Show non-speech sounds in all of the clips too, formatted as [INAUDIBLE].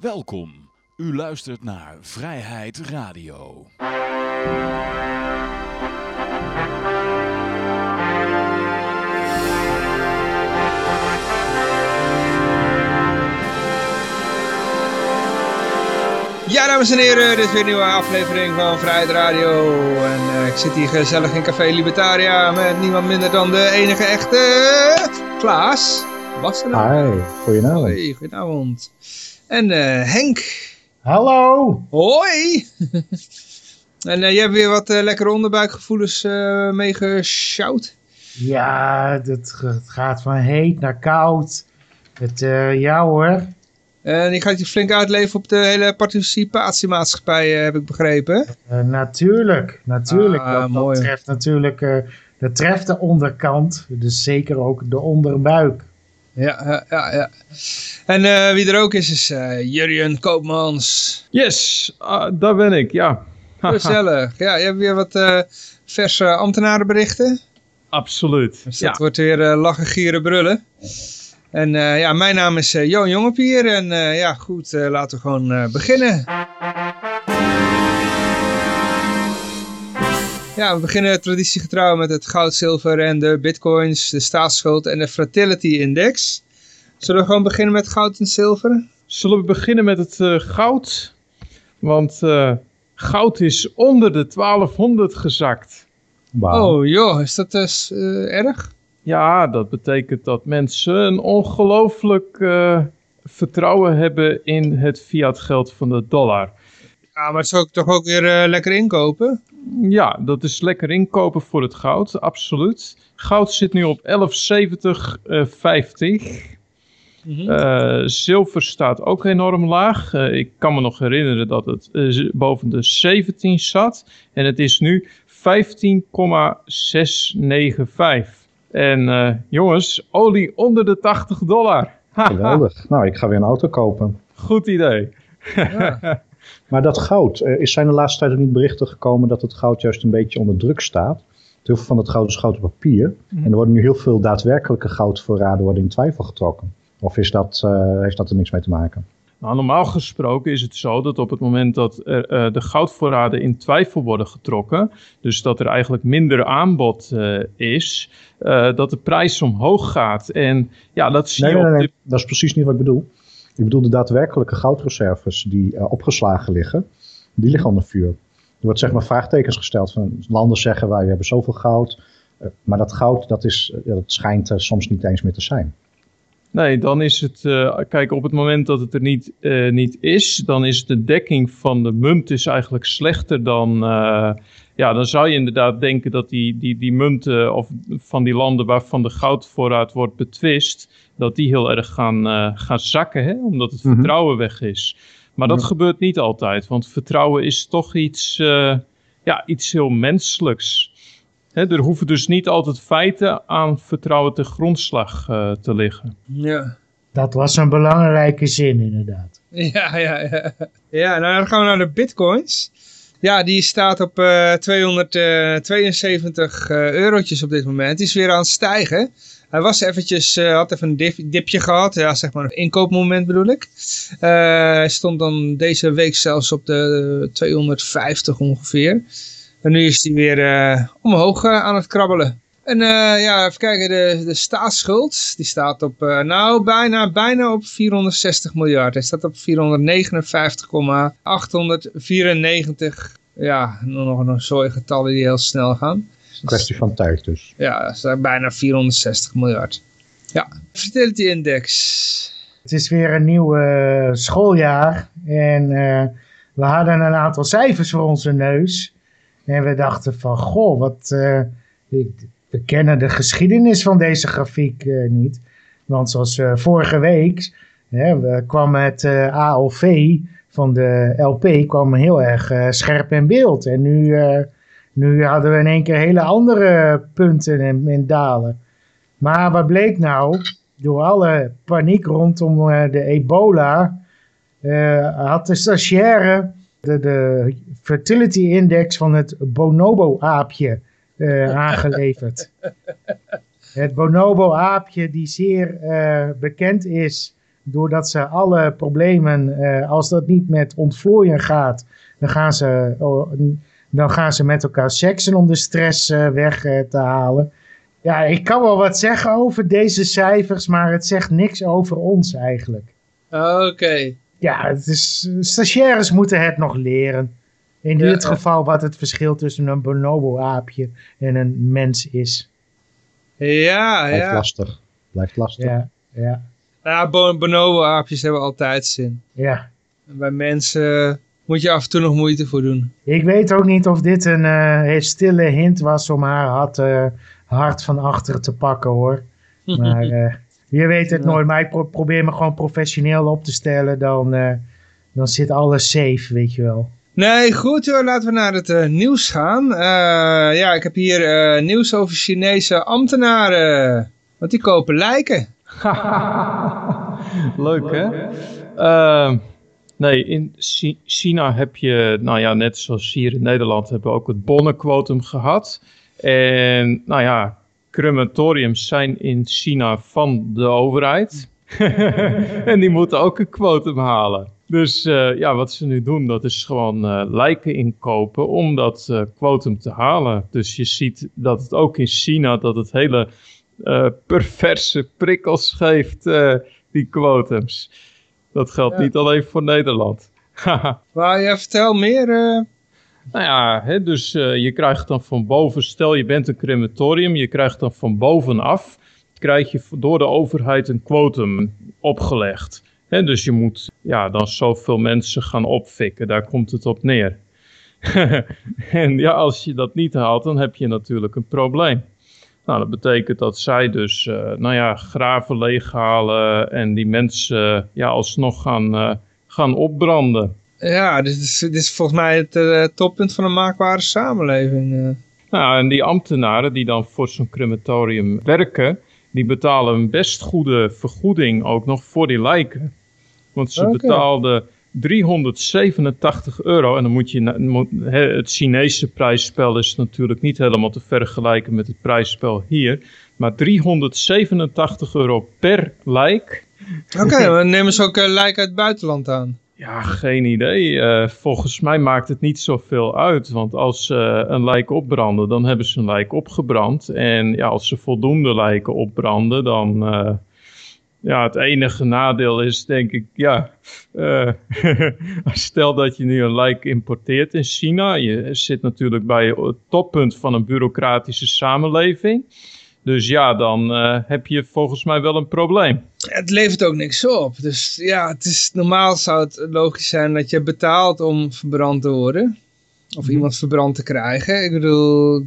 Welkom. U luistert naar Vrijheid Radio. Ja, dames en heren, dit is weer een nieuwe aflevering van Vrijheid Radio. En eh, ik zit hier gezellig in Café Libertaria met niemand minder dan de enige echte Klaas. Wassenaar. Hi, goedenavond. Hoi, goedenavond. En eh, Henk. Hallo. Hoi. [LAUGHS] en eh, jij hebt weer wat eh, lekkere onderbuikgevoelens meegesjouwd. Ja, het, het gaat van heet naar koud. Het, ja hoor. En je gaat je flink uitleven op de hele participatiemaatschappij, heb ik begrepen. Natuurlijk, natuurlijk. Ah, dat, dat mooi. treft natuurlijk, dat treft de onderkant. Dus zeker ook de onderbuik. Ja, ja, ja. ja. En eh, wie er ook is, is eh Jurjen Koopmans. Yes, ah, daar ben ik, ja. [LAUGHS] Gezellig. Ja, je hebt weer wat eh, verse ambtenarenberichten. Absoluut. Dus Ja. dat wordt weer lachen, gieren, brullen. En ja, mijn naam is Johan Jongepier. En ja, goed, laten we gewoon beginnen. Ja, we beginnen traditiegetrouw met het goud, zilver en de bitcoins, de staatsschuld en de Fratility Index. Zullen we gewoon beginnen met goud en zilver? Zullen we beginnen met het eh, goud? Want eh, goud is onder de 1200 gezakt. Wauw. Oh joh, is dat dus eh, erg? Ja, dat betekent dat mensen een ongelooflijk eh, vertrouwen hebben in het fiat geld van de dollar. Ja, maar het zou ik toch ook weer eh, lekker inkopen? Ja, dat is lekker inkopen voor het goud, absoluut. Goud zit nu op 1170,50. Mhm. Eh, zilver staat ook enorm laag. Eh, ik kan me nog herinneren dat het eh, boven de 17 zat. En het is nu 15,695. En eh, jongens, olie onder de 80 dollar. [LAUGHS] Geweldig. Nou, ik ga weer een auto kopen. Goed idee. Ja. [LAUGHS] Maar dat goud, eh, is zijn de laatste tijd ook niet berichten gekomen dat het goud juist een beetje onder druk staat? Heel veel van het goud is goud op papier. En er worden nu heel veel daadwerkelijke goudvoorraden worden in twijfel getrokken. Of is dat, eh, heeft dat er niks mee te maken? Nou, normaal gesproken is het zo dat op het moment dat er, eh, de goudvoorraden in twijfel worden getrokken, dus dat er eigenlijk minder aanbod is, dat de prijs omhoog gaat. En ja, dat zie Nee, je nee, op nee, dit nee, dat is precies niet wat ik bedoel. Ik bedoel de daadwerkelijke goudreserves die eh, opgeslagen liggen, die liggen onder vuur. Er wordt zeg maar vraagtekens gesteld van landen zeggen wij hebben zoveel goud. eh, maar dat goud, dat, is, eh, dat schijnt soms niet eens meer te zijn. Nee, dan is het, eh, kijk, op het moment dat het er niet, niet is, dan is de dekking van de munt is eigenlijk slechter dan, ja, dan zou je inderdaad denken dat die, die, die munten of van die landen waarvan de goudvoorraad wordt betwist, dat die heel erg gaan, eh, gaan zakken, hè? omdat het Mhm. vertrouwen weg is. Maar dat Ja. gebeurt niet altijd, want vertrouwen is toch iets, eh, ja, iets heel menselijks. Hè, er hoeven dus niet altijd feiten aan vertrouwen te grondslag eh, te liggen. ja. Dat was een belangrijke zin inderdaad. Ja, ja, ja. Ja, nou dan gaan we naar de bitcoins. Ja, die staat op eh 272 eh, eurotjes op dit moment. Die is weer aan het stijgen. Hij was eventjes, eh, had even een dip- dipje gehad. Ja, zeg maar een inkoopmoment bedoel ik. Eh, Hij stond dan deze week zelfs op de 250 ongeveer. En nu is hij weer eh, omhoog aan het krabbelen. En ja, even kijken, de, de staatsschuld, die staat op, nou, bijna, bijna op 460 miljard. Hij staat op 459,894. Ja, nog een zooi getallen die heel snel gaan. Kwestie van tijd dus. Ja, dat is bijna 460 miljard. Ja, Fertility Index. Het is weer een nieuw eh, schooljaar en eh, we hadden een aantal cijfers voor onze neus. En we dachten van, goh, wat, eh, ik- we kennen de geschiedenis van deze grafiek eh, niet. Want zoals eh, vorige week hè, we kwam het eh, ALV van de LP kwam heel erg eh, scherp in beeld. En nu, eh, nu hadden we in één keer hele andere punten en, en dalen. Maar wat bleek nou? Door alle paniek rondom eh, de ebola eh, had de stagiaire de, de fertility index van het bonobo-aapje eh, [LAUGHS] aangeleverd. Het bonobo-aapje die zeer bekend is doordat ze alle problemen, als dat niet met ontvlooien gaat, dan gaan ze, oh, dan gaan ze met elkaar seksen om de stress eh, weg eh, te halen. Ja, ik kan wel wat zeggen over deze cijfers, maar het zegt niks over ons eigenlijk. Oké. Ja, het is, stagiaires moeten het nog leren. In Ja, dit ja. geval wat het verschil tussen een bonobo-aapje en een mens is. Ja, Blijft ja. lastig. Blijft lastig. Ja, ja, Ja, bon- bonobo-aapjes hebben altijd zin. ja. En bij mensen moet je af en toe nog moeite voor doen. Ik weet ook niet of dit een eh, stille hint was om haar hart, eh, hart van achter te pakken hoor. [LAUGHS] Maar eh, je weet het Ja. nooit. Maar ik pro- probeer me gewoon professioneel op te stellen. Dan, eh, dan zit alles safe, weet je wel. Nee, goed hoor. Laten we naar het nieuws gaan. Eh, ja, ik heb hier eh, nieuws over Chinese ambtenaren. Want die kopen lijken. [LAUGHS] Leuk hè? Ehm, nee, in Chi- China heb je, nou ja, net zoals hier in Nederland, hebben we ook het bonnenquotum gehad. En nou ja, crematoriums zijn in China van de overheid. [LAUGHS] en die moeten ook een quotum halen. Dus eh, ja, wat ze nu doen, dat is gewoon eh, lijken inkopen om dat eh, quotum te halen. Dus je ziet dat het ook in China, dat het hele perverse prikkels geeft, die quotums. Dat geldt Ja. niet alleen voor Nederland. Wou je vertel meer? eh? Nou ja, hè, dus eh, je krijgt dan van boven, stel je bent een crematorium, je krijgt dan van bovenaf, krijg je door de overheid een quotum opgelegd. Hè, dus je moet ja, dan zoveel mensen gaan opfikken, daar komt het op neer. [LAUGHS] en ja, als je dat niet haalt, dan heb je natuurlijk een probleem. Nou, dat betekent dat zij dus, eh, nou ja, graven leeghalen en die mensen ja, alsnog gaan, eh, gaan opbranden. Ja, dit is, dit is volgens mij het eh, toppunt van een maakbare samenleving. eh. Nou, en die ambtenaren die dan voor zo'n crematorium werken, die betalen een best goede vergoeding ook nog voor die lijken. Want ze betaalden 387 euro. En dan moet je, het Chinese prijsspel is natuurlijk niet helemaal te vergelijken met het prijsspel hier. Maar 387 euro per lijk. Oké, [LAUGHS] maar nemen ze ook eh, lijken uit het buitenland aan? Ja, geen idee. Eh, volgens mij maakt het niet zoveel uit. Want als ze een lijk opbranden, dan hebben ze een lijk opgebrand. En ja, als ze voldoende lijken opbranden, dan... eh, ja, het enige nadeel is denk ik, ja... eh, [LAUGHS] stel dat je nu een lijk importeert in China. Je zit natuurlijk bij het toppunt van een bureaucratische samenleving. Dus ja, dan eh, heb je volgens mij wel een probleem. Het levert ook niks op. Dus ja, het is, normaal zou het logisch zijn dat je betaalt om verbrand te worden. Of iemand verbrand te krijgen. Ik bedoel,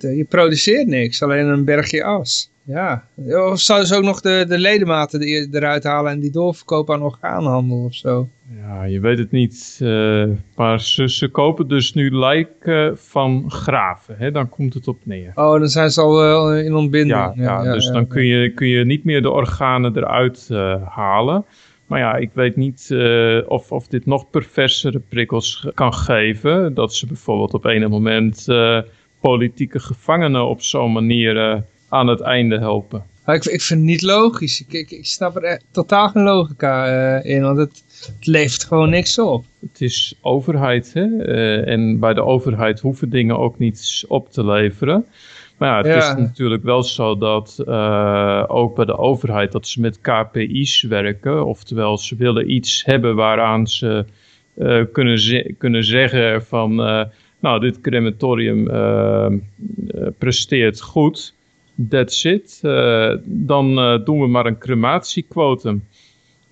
je produceert niks, alleen een bergje as. Ja, of zouden ze ook nog de, de ledematen er- eruit halen en die doorverkopen aan orgaanhandel of zo? Ja, je weet het niet. eh, maar ze, ze kopen dus nu lijken van graven. Hè? Dan komt het op neer. Oh, dan zijn ze al wel in ontbinding. Ja, ja, dus dan kun je, kun je niet meer de organen eruit eh, halen. Maar ja, ik weet niet eh, of, of dit nog perversere prikkels kan geven. Dat ze bijvoorbeeld op een moment eh, politieke gevangenen op zo'n manier eh, aan het einde helpen. Maar ik, ik vind het niet logisch. Ik, ik, ik snap er echt totaal geen logica eh, in, want het, het levert gewoon niks op. Het is overheid, hè? Eh, en bij de overheid hoeven dingen ook niets op te leveren. Maar ja, het Ja. is natuurlijk wel zo dat eh, ook bij de overheid dat ze met KPI's werken. Oftewel, ze willen iets hebben waaraan ze kunnen, ze- kunnen zeggen van... nou, dit crematorium presteert goed, that's it. Eh, dan eh, doen we maar een crematiequotum.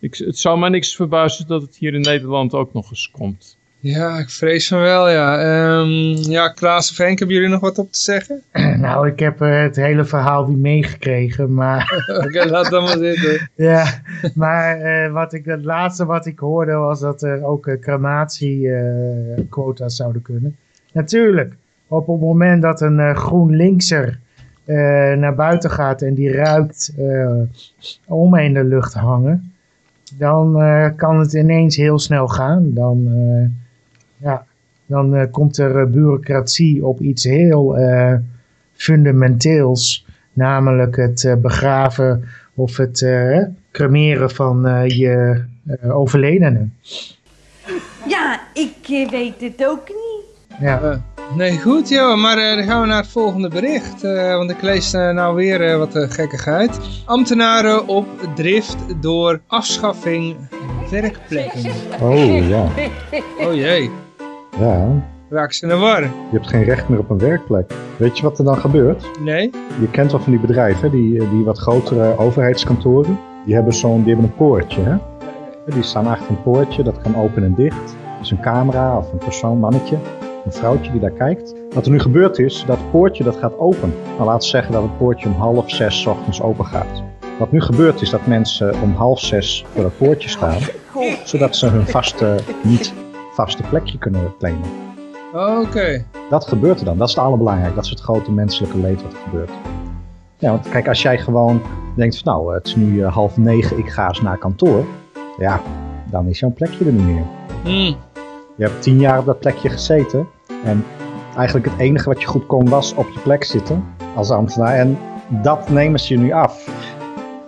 Ik, het zou mij niks verbazen dat het hier in Nederland ook nog eens komt. Ja, ik vrees van wel, ja. Ehm, ja, Klaas of Henk, hebben jullie nog wat op te zeggen? [CLEARS THROAT] Nou, ik heb eh, het hele verhaal niet meegekregen, maar... [LAUGHS] Oké, laat dan maar zitten. [LAUGHS] Ja, maar eh, wat ik, het laatste wat ik hoorde was dat er ook uh, crematiequota's zouden kunnen. Natuurlijk, op het moment dat een uh, GroenLinkser uh, naar buiten gaat en die ruikt uh, om in de lucht hangen, dan uh, kan het ineens heel snel gaan. Dan, uh, ja, dan uh, komt er bureaucratie op iets heel fundamenteels, namelijk het begraven Of het eh, cremeren van eh, je eh, overledene. Ja, ik eh, weet het ook niet. Ja. Nee, goed joh, maar eh, dan gaan we naar het volgende bericht. eh, want ik lees eh, nou weer wat gekkigheid. Ambtenaren op drift door afschaffing werkplekken. Oh ja, Oh jee, ja. raak ze in de war. Je hebt geen recht meer op een werkplek. Weet je wat er dan gebeurt? Nee? Je kent wel van die bedrijven, die, die wat grotere overheidskantoren. Die hebben, zo'n, die hebben een poortje. Hè? Die staan achter een poortje, dat kan open en dicht. Dat is een camera of een persoon, mannetje, een vrouwtje die daar kijkt. Wat er nu gebeurd is, dat poortje dat gaat open. Nou, laten we zeggen dat het poortje om half zes 's ochtends open gaat. Wat nu gebeurt is dat mensen om half zes voor dat poortje staan. Zodat ze hun vaste, niet vaste plekje kunnen claimen. Oké. Dat gebeurt er dan. Dat is het allerbelangrijkste. Dat is het grote menselijke leed wat er gebeurt. Ja, want kijk, als jij gewoon denkt van nou, het is nu eh, half negen, ik ga eens naar kantoor. Ja, dan is jouw plekje er niet meer. Hmm. Je hebt tien jaar op dat plekje gezeten. En eigenlijk het enige wat je goed kon was op je plek zitten als ambtenaar. En dat nemen ze je nu af.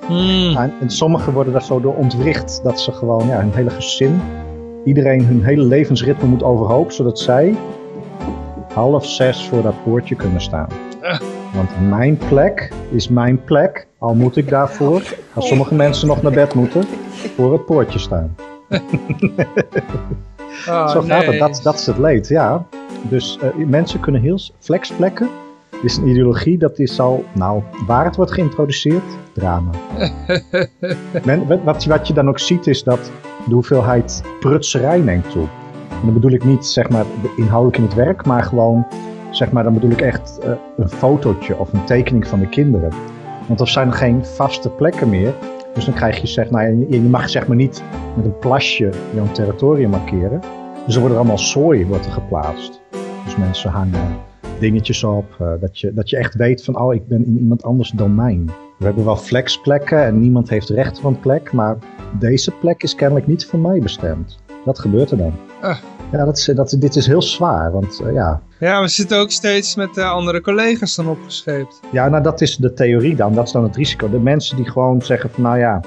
Hmm. En, en sommigen worden daar zo door ontwricht dat ze gewoon ja, hun hele gezin, iedereen hun hele levensritme moet overhoop, zodat zij half zes voor dat poortje kunnen staan. Ah. Want mijn plek is mijn plek, al moet ik daarvoor, als sommige mensen nog naar bed moeten, voor het poortje staan. [LAUGHS] Ah, Zo gaat het, dat, dat is het leed, ja. Dus eh, mensen kunnen heel flexplekken. is een ideologie dat is al, nou, waar het wordt geïntroduceerd, drama. [LAUGHS] Men, wat- wat, je dan ook ziet is dat de hoeveelheid prutserij neemt toe. En dan bedoel ik niet zeg maar de- inhoudelijk in het werk, maar gewoon zeg maar dan bedoel ik echt eh, een fotootje of een tekening van de kinderen. Want er zijn geen vaste plekken meer. Dus dan krijg je zeg, nou, je mag zeg maar niet met een plasje jouw territorium markeren. Dus er wordt er allemaal zooi wordt er geplaatst. Dus mensen hangen dingetjes op, eh, dat, je, dat je echt weet van, oh, ik ben in iemand anders domein. We hebben wel flexplekken en niemand heeft recht van plek, maar deze plek is kennelijk niet voor mij bestemd. Dat gebeurt er dan. Ah. Ja, dat is, dat, dit is heel zwaar, want eh, ja. Ja, we zitten ook steeds met eh, andere collega's dan opgescheept. Ja, nou dat is de theorie dan, dat is dan het risico. De mensen die gewoon zeggen van, nou ja,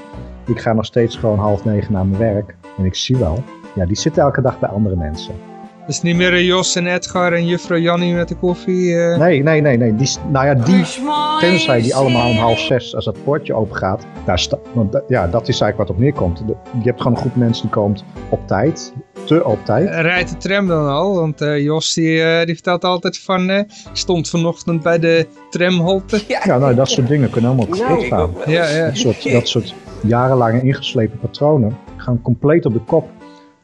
ik ga nog steeds gewoon half negen naar mijn werk en ik zie wel. Ja, die zitten elke dag bij andere mensen. Dus niet meer eh, Jos en Edgar en juffrouw Jannie met de koffie. eh. Nee, nee, nee, nee. Die, nou ja, die, tenzij die allemaal om half zes, als dat poortje open gaat, daar sta, want ja, dat is eigenlijk wat op neerkomt. De- je hebt gewoon een groep mensen die komt op tijd, te op tijd. Rijdt de tram dan al? Want eh, Jos die, eh, die vertelt altijd van... eh, ik stond vanochtend bij de tramhalte. Ja, nou, dat soort dingen kunnen allemaal kapot gaan. Ja, ja. Dat soort, dat soort jarenlange ingeslepen patronen gaan compleet op de kop.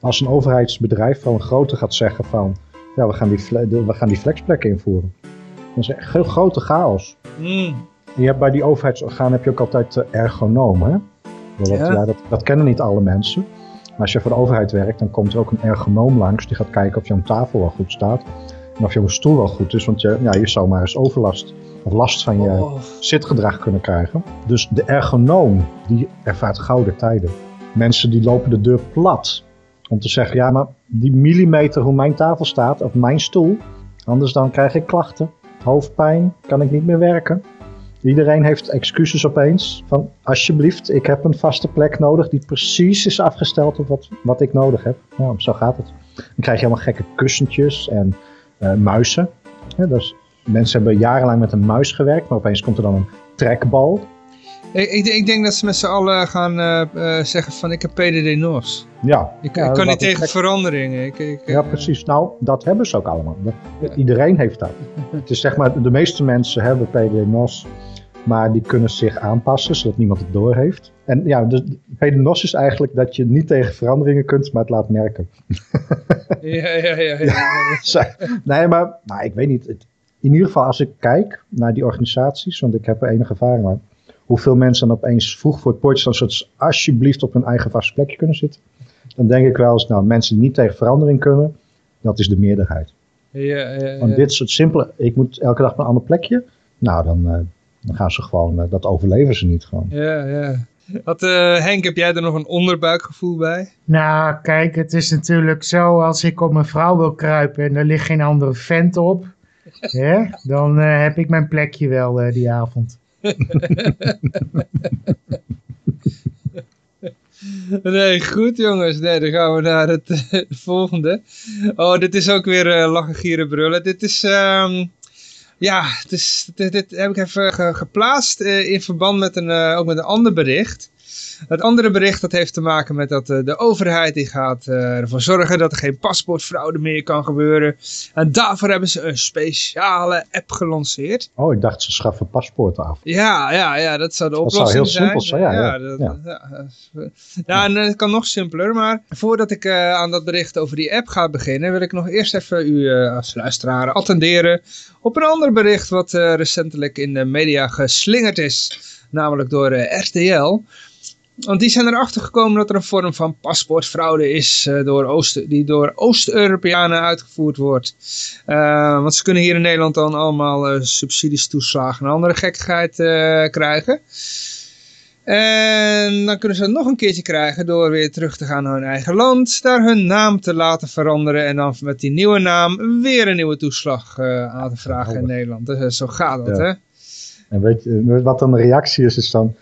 Als een overheidsbedrijf van een grote gaat zeggen van, ja, we gaan die, we gaan die flexplekken invoeren. Dat is echt heel grote chaos. Hmm. Je hebt bij die overheidsorganen heb je ook altijd eh, ergonomen. Hè? Dat, Ja. ja. dat, dat kennen niet alle mensen. Maar als je voor de overheid werkt, dan komt er ook een ergonoom langs. Die gaat kijken of jouw tafel wel goed staat. En of jouw stoel wel goed is. Want je, ja, je zou maar eens overlast of last van je Oh. zitgedrag kunnen krijgen. Dus de ergonoom, die ervaart gouden tijden. Mensen die lopen de deur plat. Om te zeggen, ja, maar die millimeter hoe mijn tafel staat, of mijn stoel. Anders dan krijg ik klachten. Hoofdpijn, kan ik niet meer werken. Iedereen heeft excuses opeens. Van alsjeblieft, ik heb een vaste plek nodig die precies is afgesteld op wat, wat ik nodig heb. Ja, zo gaat het. Dan krijg je allemaal gekke kussentjes en eh, muizen. Ja, dus mensen hebben jarenlang met een muis gewerkt, maar opeens komt er dan een trekbal. Ik, ik, ik denk dat ze met z'n allen gaan eh, eh, zeggen van ik heb PDD-NOS. Ja, Ik, Ja, ik kan niet tegen veranderingen. Ik, ik, Ja, eh, precies. Nou, dat hebben ze ook allemaal. Dat- iedereen heeft dat. [LAUGHS] Het is zeg maar, de meeste mensen hebben PD-NOS, maar die kunnen zich aanpassen, zodat niemand het doorheeft. En ja, dus PD-NOS is eigenlijk dat je niet tegen veranderingen kunt, maar het laat merken. [LAUGHS] Ja, ja, ja. ja, [LAUGHS] nee, maar nou, ik weet niet. In ieder geval als ik kijk naar die organisaties, want ik heb er enige ervaring mee, hoeveel mensen dan opeens vroeg voor het poortje staan, zodat ze alsjeblieft op hun eigen vaste plekje kunnen zitten. Dan denk ik wel eens, nou, mensen die niet tegen verandering kunnen, dat is de meerderheid. ja, ja, Want dit soort simpele, ik moet elke dag op een ander plekje. Nou, dan, eh, dan gaan ze gewoon, eh, dat overleven ze niet gewoon. Ja, ja. Wat, eh, Henk, heb jij er nog een onderbuikgevoel bij? Nou, kijk, het is natuurlijk zo, als ik op mijn vrouw wil kruipen en er ligt geen andere vent op, [LAUGHS] hè, dan eh, heb ik mijn plekje wel die avond. [LAUGHS] Nee, goed jongens. Nee, dan gaan we naar het eh, volgende. Oh, dit is ook weer eh, lachen, gieren, brullen. Dit is... ehm, ja, het is, dit, dit heb ik even ge- geplaatst eh, in verband met een, ook met een ander bericht. Het andere bericht dat heeft te maken met dat eh, de overheid die gaat eh, ervoor zorgen dat er geen paspoortfraude meer kan gebeuren. En daarvoor hebben ze een speciale app gelanceerd. Oh, ik dacht ze schaffen paspoorten af. Ja, ja, ja, dat zou de Dat zou oplossing heel zijn. simpel zijn, ja, ja, dat- ja. ja, dat ja, en eh, het kan nog simpeler, maar voordat ik eh, aan dat bericht over die app ga beginnen, wil ik nog eerst even u eh, als luisteraar attenderen op een ander bericht wat eh, recentelijk in de media geslingerd is, namelijk door eh, RTL. Want die zijn erachter gekomen dat er een vorm van paspoortfraude is eh, door Oost, die door Oost-Europeanen uitgevoerd wordt. Eh, want ze kunnen hier in Nederland dan allemaal eh, subsidies, toeslagen en andere gekkigheid krijgen. En dan kunnen ze het nog een keertje krijgen door weer terug te gaan naar hun eigen land, daar hun naam te laten veranderen en dan met die nieuwe naam weer een nieuwe toeslag aan te vragen in. Nederland. Dus, zo gaat dat, Ja. hè? En weet je wat dan de reactie is? Is dan,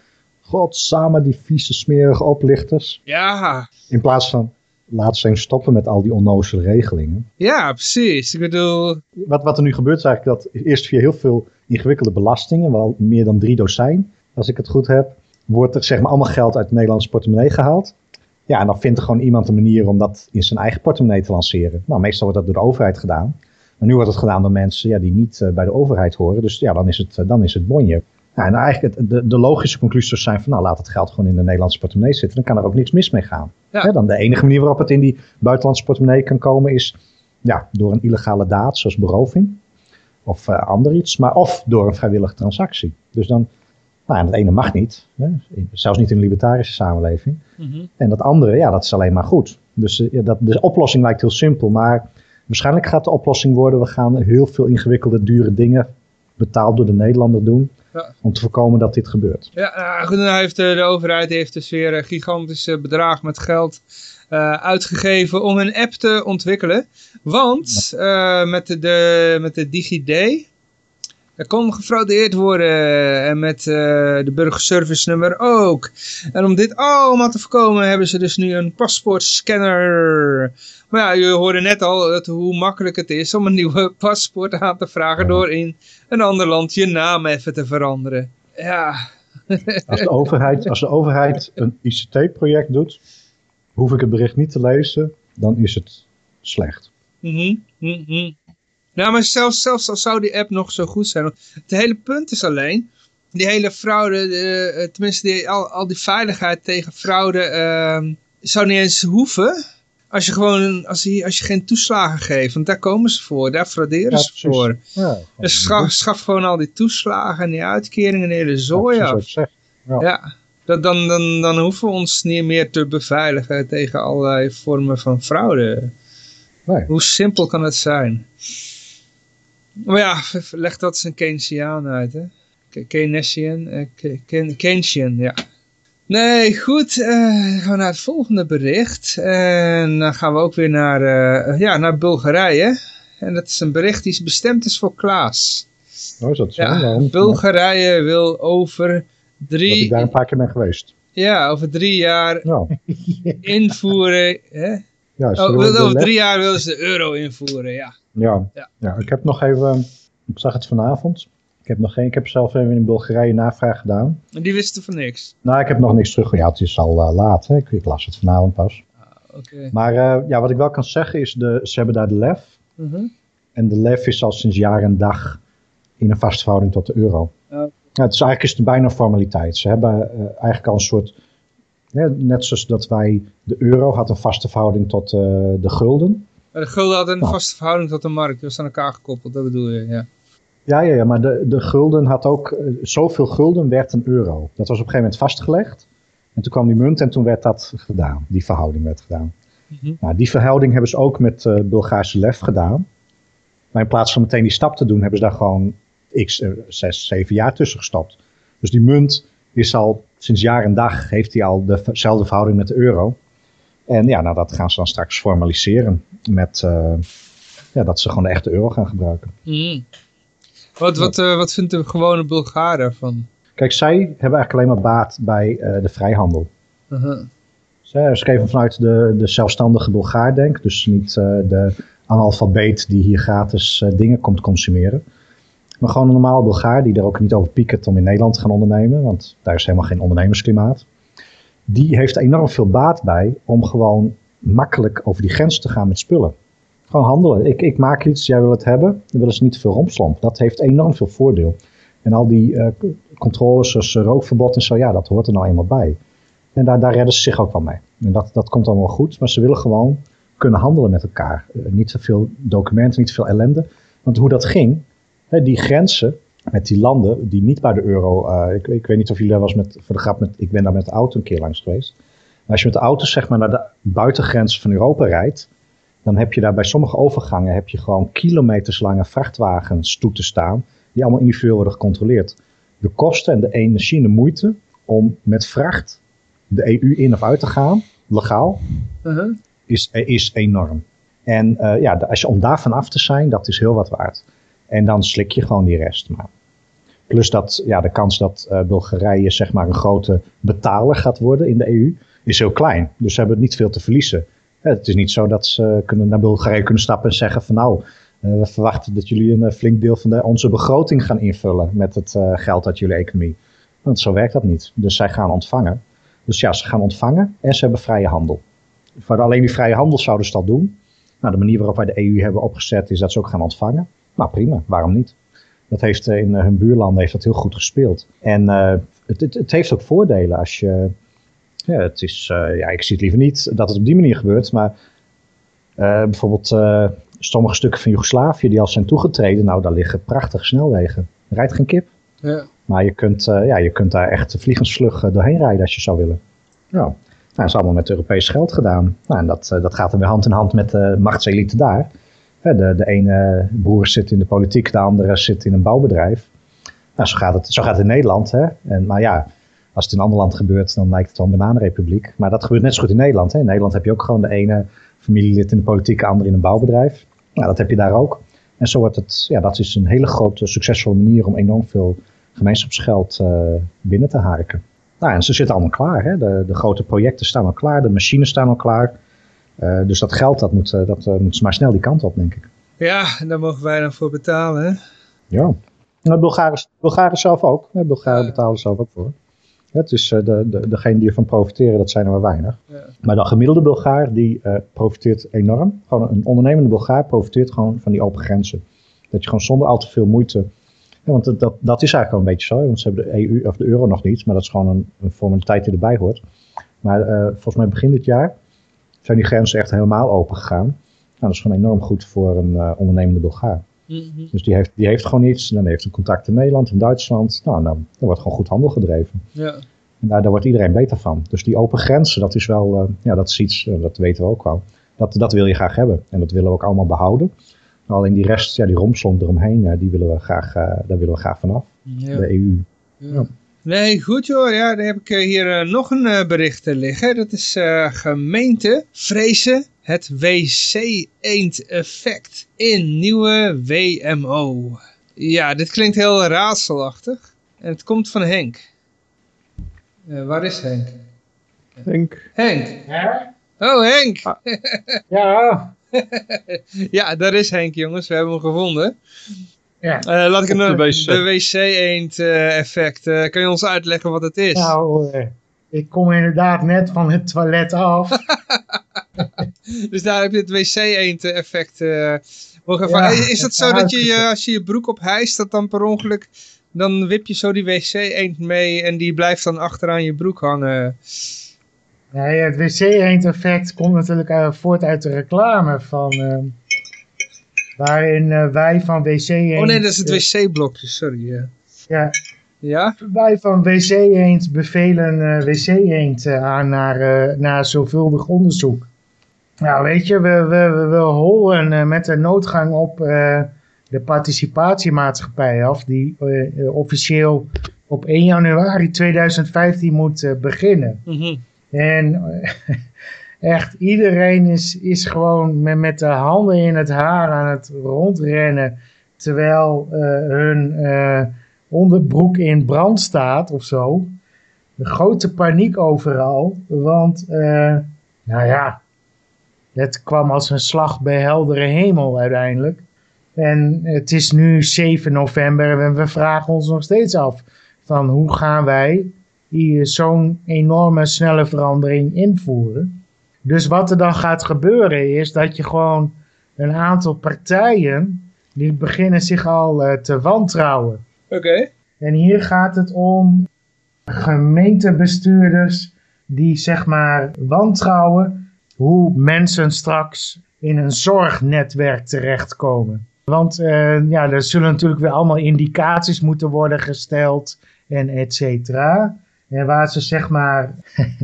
god, samen die vieze, smerige oplichters. Ja, In plaats van, laat ze eens stoppen met al die onnozele regelingen. ja, precies. Ik bedoel, Wat, wat er nu gebeurt is eigenlijk dat eerst via heel veel ingewikkelde belastingen, wel meer dan drie dozijn, als ik het goed heb, wordt er zeg maar allemaal geld uit de Nederlandse portemonnee gehaald. Ja, en dan vindt er gewoon iemand een manier om dat in zijn eigen portemonnee te lanceren. Nou, meestal wordt dat door de overheid gedaan. Maar nu wordt het gedaan door mensen ja, die niet eh, bij de overheid horen. Dus ja, dan is het, eh, dan is het bonje. Ja, en eigenlijk het, de, de logische conclusie zou zijn van nou, laat het geld gewoon in de Nederlandse portemonnee zitten. Dan kan er ook niks mis mee gaan. Ja. Dan de enige manier waarop het in die buitenlandse portemonnee kan komen is ja, door een illegale daad, zoals beroving. Of eh, ander iets. Maar of door een vrijwillige transactie. Dus dan, nou, en het ene mag niet. Hè, zelfs niet in een libertarische samenleving. mhm. En dat andere, ja, dat is alleen maar goed. Dus eh, dat, de oplossing lijkt heel simpel, maar waarschijnlijk gaat de oplossing worden, we gaan heel veel ingewikkelde, dure dingen betaald door de Nederlander doen, Ja. om te voorkomen dat dit gebeurt. Ja, nou goed, nou heeft, eh, de overheid heeft dus weer een gigantische bedrag met geld eh, uitgegeven om een app te ontwikkelen. Want eh, met, de, de, met de DigiD, er kon gefraudeerd worden en met eh, de burgerservice nummer ook. En om dit allemaal te voorkomen hebben ze dus nu een paspoortscanner. Maar ja, je hoorde net al dat hoe makkelijk het is om een nieuwe [LAUGHS] paspoort aan te vragen door in een ander land je naam even te veranderen. Ja, [LAUGHS] Als de overheid, als de overheid een ICT-project doet, hoef ik het bericht niet te lezen, dan is het slecht. Mhm, mhm. Nou, maar zelfs, zelfs al zou die app nog zo goed zijn. want Het hele punt is alleen, die hele fraude, de, eh, tenminste die, al, al die veiligheid tegen fraude, ehm, zou niet eens hoeven. Als je gewoon, als je, als je geen toeslagen geeft, want daar komen ze voor, daar frauderen Ja, ze voor. Ja, Dus schaf, schaf gewoon al die toeslagen en die uitkeringen en de hele ja, zooi wat af. Ja. Ja, dat, dan, dan, dan hoeven we ons niet meer te beveiligen tegen allerlei vormen van fraude. Nee. Hoe simpel kan het zijn? Maar ja, leg dat eens een Keynesiaan uit, hè? Ke- Keynesian, Ke- Ken- Keynesian, ja. Nee, goed, dan gaan we naar het volgende bericht. En dan gaan we ook weer naar, eh, ja, naar Bulgarije. En dat is een bericht die bestemd is voor Klaas. Oh, is dat zo? Ja, Waarom? Bulgarije wil over Dat ik drie, daar een paar keer ben geweest. ja, over drie jaar Ja, invoeren. Hè? ja, Oh, er over drie jaar willen ze de euro invoeren, ja. Ja. Ja. Ja. ik heb nog even, ik zag het vanavond. Ik heb, nog geen, ik heb zelf even in Bulgarije navraag gedaan. En die wisten van niks. Nou, ik heb nog niks terug. Ja, het is al eh, laat. Hè? Ik, ik las het vanavond pas. Oké. Maar eh, ja, wat ik wel kan zeggen is, de, ze hebben daar de LEF. Mhm. En de LEF is al sinds jaar en dag in een vaste verhouding tot de euro. Ja, het is eigenlijk is het bijna een formaliteit. Ze hebben eh, eigenlijk al een soort, net zoals dat wij, de euro had een vaste verhouding tot de gulden. Maar de gulden had een Nou. vaste verhouding tot de markt. Die was aan elkaar gekoppeld, dat bedoel je, ja. Ja, ja, ja maar de, de gulden had ook, eh, zoveel gulden werd een euro. Dat was op een gegeven moment vastgelegd. En toen kwam die munt en toen werd dat gedaan. Die verhouding werd gedaan. Mhm. Nou, die verhouding hebben ze ook met eh Bulgaarse lef gedaan. Maar in plaats van meteen die stap te doen, hebben ze daar gewoon x, eh, zes, zeven jaar tussen gestopt. Dus die munt is al sinds jaar en dag, heeft hij al dezelfde verhouding met de euro. En ja, nou dat gaan ze dan straks formaliseren met eh, ja, dat ze gewoon de echte euro gaan gebruiken. Mhm. Wat, wat, eh, wat vindt de gewone Bulgaar daarvan? Kijk, zij hebben eigenlijk alleen maar baat bij eh, de vrijhandel. Uh-huh. Zij even vanuit de, de zelfstandige Bulgaar denk, dus niet de analfabeet die hier gratis dingen komt consumeren. Maar gewoon een normaal Bulgaar die er ook niet over piekert om in Nederland te gaan ondernemen, want daar is helemaal geen ondernemersklimaat. Die heeft enorm veel baat bij om gewoon makkelijk over die grens te gaan met spullen. Gewoon handelen. Ik, ik maak iets, jij wil het hebben, dan willen ze niet te veel rompslomp. Dat heeft enorm veel voordeel. En al die eh, controles zoals rookverbod en zo, ja, dat hoort er nou eenmaal bij. En daar, daar redden ze zich ook wel mee. En dat, dat komt allemaal goed. Maar ze willen gewoon kunnen handelen met elkaar. Eh, niet zoveel documenten, niet zoveel ellende. Want hoe dat ging, hè, die grenzen met die landen die niet bij de euro... eh, ik, ik weet niet of jullie daar was met, voor de grap met... Ik ben daar met de auto een keer langs geweest. Maar als je met de auto zeg maar naar de buitengrens van Europa rijdt... dan heb je daar bij sommige overgangen heb je gewoon kilometerslange vrachtwagens toe te staan... die allemaal individueel worden gecontroleerd. De kosten en de energie en de moeite om met vracht de EU in of uit te gaan, legaal, Uh-huh. is, is enorm. En eh, ja, als je, om daarvan af te zijn, dat is heel wat waard. En dan slik je gewoon die rest maar. Plus dat ja, de kans dat eh, Bulgarije zeg maar een grote betaler gaat worden in de EU, is heel klein. Dus ze hebben niet veel te verliezen. Eh, het is niet zo dat ze kunnen naar Bulgarije kunnen stappen en zeggen van nou, eh, we verwachten dat jullie een flink deel van de, onze begroting gaan invullen met het geld uit jullie economie. Want zo werkt dat niet. Dus zij gaan ontvangen. Dus ja, ze gaan ontvangen en ze hebben vrije handel. Voor alleen die vrije handel zouden ze dat doen. Nou, de manier waarop wij de EU hebben opgezet is dat ze ook gaan ontvangen. Nou, prima, waarom niet? Dat heeft in eh, hun buurlanden heeft dat heel goed gespeeld. En eh, het, het, het heeft ook voordelen als je. Ja, het is, eh, ja, ik zie het liever niet dat het op die manier gebeurt, maar bijvoorbeeld sommige stukken van Joegoslavië die al zijn toegetreden, nou, daar liggen prachtige snelwegen. Er rijdt geen kip. Ja. Maar je kunt, ja, je kunt daar echt vliegensvlug doorheen rijden als je zou willen. Ja. Nou, dat is allemaal met Europees geld gedaan. Nou, en dat, dat gaat dan weer hand in hand met de machtselite daar. De, de ene broer zit in de politiek, de andere zit in een bouwbedrijf. Nou, zo gaat het, zo gaat het in Nederland. Hè? En, maar ja, als het in een ander land gebeurt, dan lijkt het wel een bananenrepubliek. Maar dat gebeurt net zo goed in Nederland. Hè? In Nederland heb je ook gewoon de ene familielid in de politiek, de andere in een bouwbedrijf. Nou, dat heb je daar ook. En zo wordt het, ja, dat is een hele grote, succesvolle manier om enorm veel gemeenschapsgeld eh, binnen te harken. Nou, en ze zitten allemaal klaar. Hè? De, de grote projecten staan al klaar, de machines staan al klaar. Eh, dus dat geld, dat moet, eh, dat, eh, moet maar snel die kant op, denk ik. ja, en daar mogen wij dan voor betalen. Hè? Ja. Nou, Bulgaren, Bulgaren zelf ook. Bulgaren betalen zelf ook voor. Het is de, de, degene die ervan profiteren, dat zijn er maar weinig. Ja. Maar de gemiddelde Bulgaar, die profiteert enorm. Gewoon een ondernemende Bulgaar profiteert gewoon van die open grenzen. Dat je gewoon zonder al te veel moeite... Ja, want dat, dat, dat is eigenlijk wel een beetje zo. Want ze hebben de EU of de euro nog niet. Maar dat is gewoon een, een formaliteit die erbij hoort. Maar volgens mij begin dit jaar zijn die grenzen echt helemaal open gegaan. Nou, dat is gewoon enorm goed voor een eh, ondernemende Bulgaar. Mhm. Dus die heeft, die heeft gewoon iets. En dan heeft een contact in Nederland, in Duitsland. Nou, nou, er wordt gewoon goed handel gedreven. Ja. En daar, daar wordt iedereen beter van. Dus die open grenzen, dat is wel, eh, ja, dat is iets, eh, dat weten we ook wel. Dat, dat wil je graag hebben. En dat willen we ook allemaal behouden. Alleen die rest, ja, die rompslomp eromheen, die willen we graag, daar willen we graag vanaf. Ja. De EU. Ja. Nee, goed joh. Ja, dan heb ik eh, hier eh, nog een eh, bericht liggen. Dat is eh, gemeente vrezen het wc-eend-effect in nieuwe WMO. Ja, dit klinkt heel raadselachtig. En het komt van Henk. Eh, waar is Henk? Henk. Henk. Ja? Oh, Henk. [LAUGHS] Ja, ja, daar is Henk, jongens. We hebben hem gevonden. Ja. Eh, laat ik een, Op [LAUGHS] de de wc. wc-eend-effect. eh kan je ons uitleggen wat het is? Nou, ik kom inderdaad net van het toilet af. [LAUGHS] Dus daar heb je het mogen Ja, ervaren. is dat zo dat je, als je je broek ophijst, dat dan per ongeluk, dan wip je zo die wc-eend mee en die blijft dan achteraan je broek hangen? Nee, het wc-eend-effect komt natuurlijk voort uit de reclame van... waarin eh, wij van wc-eend... Oh nee, dat is het eh, wc-blokje, sorry. ja. ja, Ja? wij van WC Eend bevelen eh, WC Eend aan naar, naar zorgvuldig onderzoek. Nou, weet je, we, we, we, horen met de noodgang op eh, de participatiemaatschappij af, die officieel op 1 januari 2015 moet beginnen. Mhm. En [LAUGHS] echt iedereen is, is gewoon met, met de handen in het haar aan het rondrennen. Terwijl eh, hun eh, onderbroek in brand staat of zo. De grote paniek overal, want uh, nou ja, het kwam als een slag bij heldere hemel uiteindelijk. En het is nu 7 november en we vragen ons nog steeds af van hoe gaan wij hier zo'n enorme snelle verandering invoeren. Dus wat er dan gaat gebeuren is dat je gewoon een aantal partijen die beginnen zich al uh, te wantrouwen. Oké. En hier gaat het om gemeentebestuurders die zeg maar wantrouwen hoe mensen straks in een zorgnetwerk terechtkomen. Want uh, ja, er zullen natuurlijk weer allemaal indicaties moeten worden gesteld en et cetera. En waar ze zeg maar,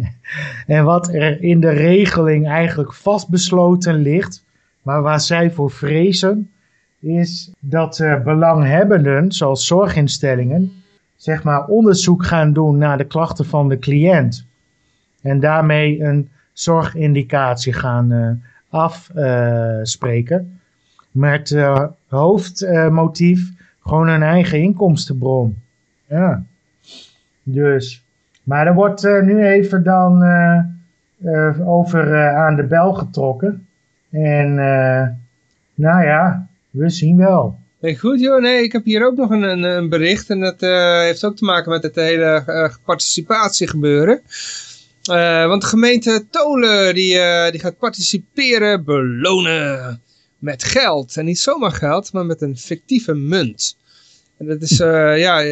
[LAUGHS] en wat er in de regeling eigenlijk vastbesloten ligt, maar waar zij voor vrezen, is dat uh, belanghebbenden, zoals zorginstellingen, zeg maar onderzoek gaan doen naar de klachten van de cliënt. En daarmee een zorgindicatie gaan uh, afspreken. met uh, hoofdmotief gewoon een eigen inkomstenbron. Ja. Dus. Maar er wordt uh, nu even dan uh, over aan de bel getrokken. En nou ja, we zien wel. Nee, goed joh, nee, ik heb hier ook nog een, een, een bericht en dat heeft ook te maken met het hele participatiegebeuren. want de gemeente Tolen die, die gaat participeren belonen met geld. En niet zomaar geld, maar met een fictieve munt. En dat is, uh, ja,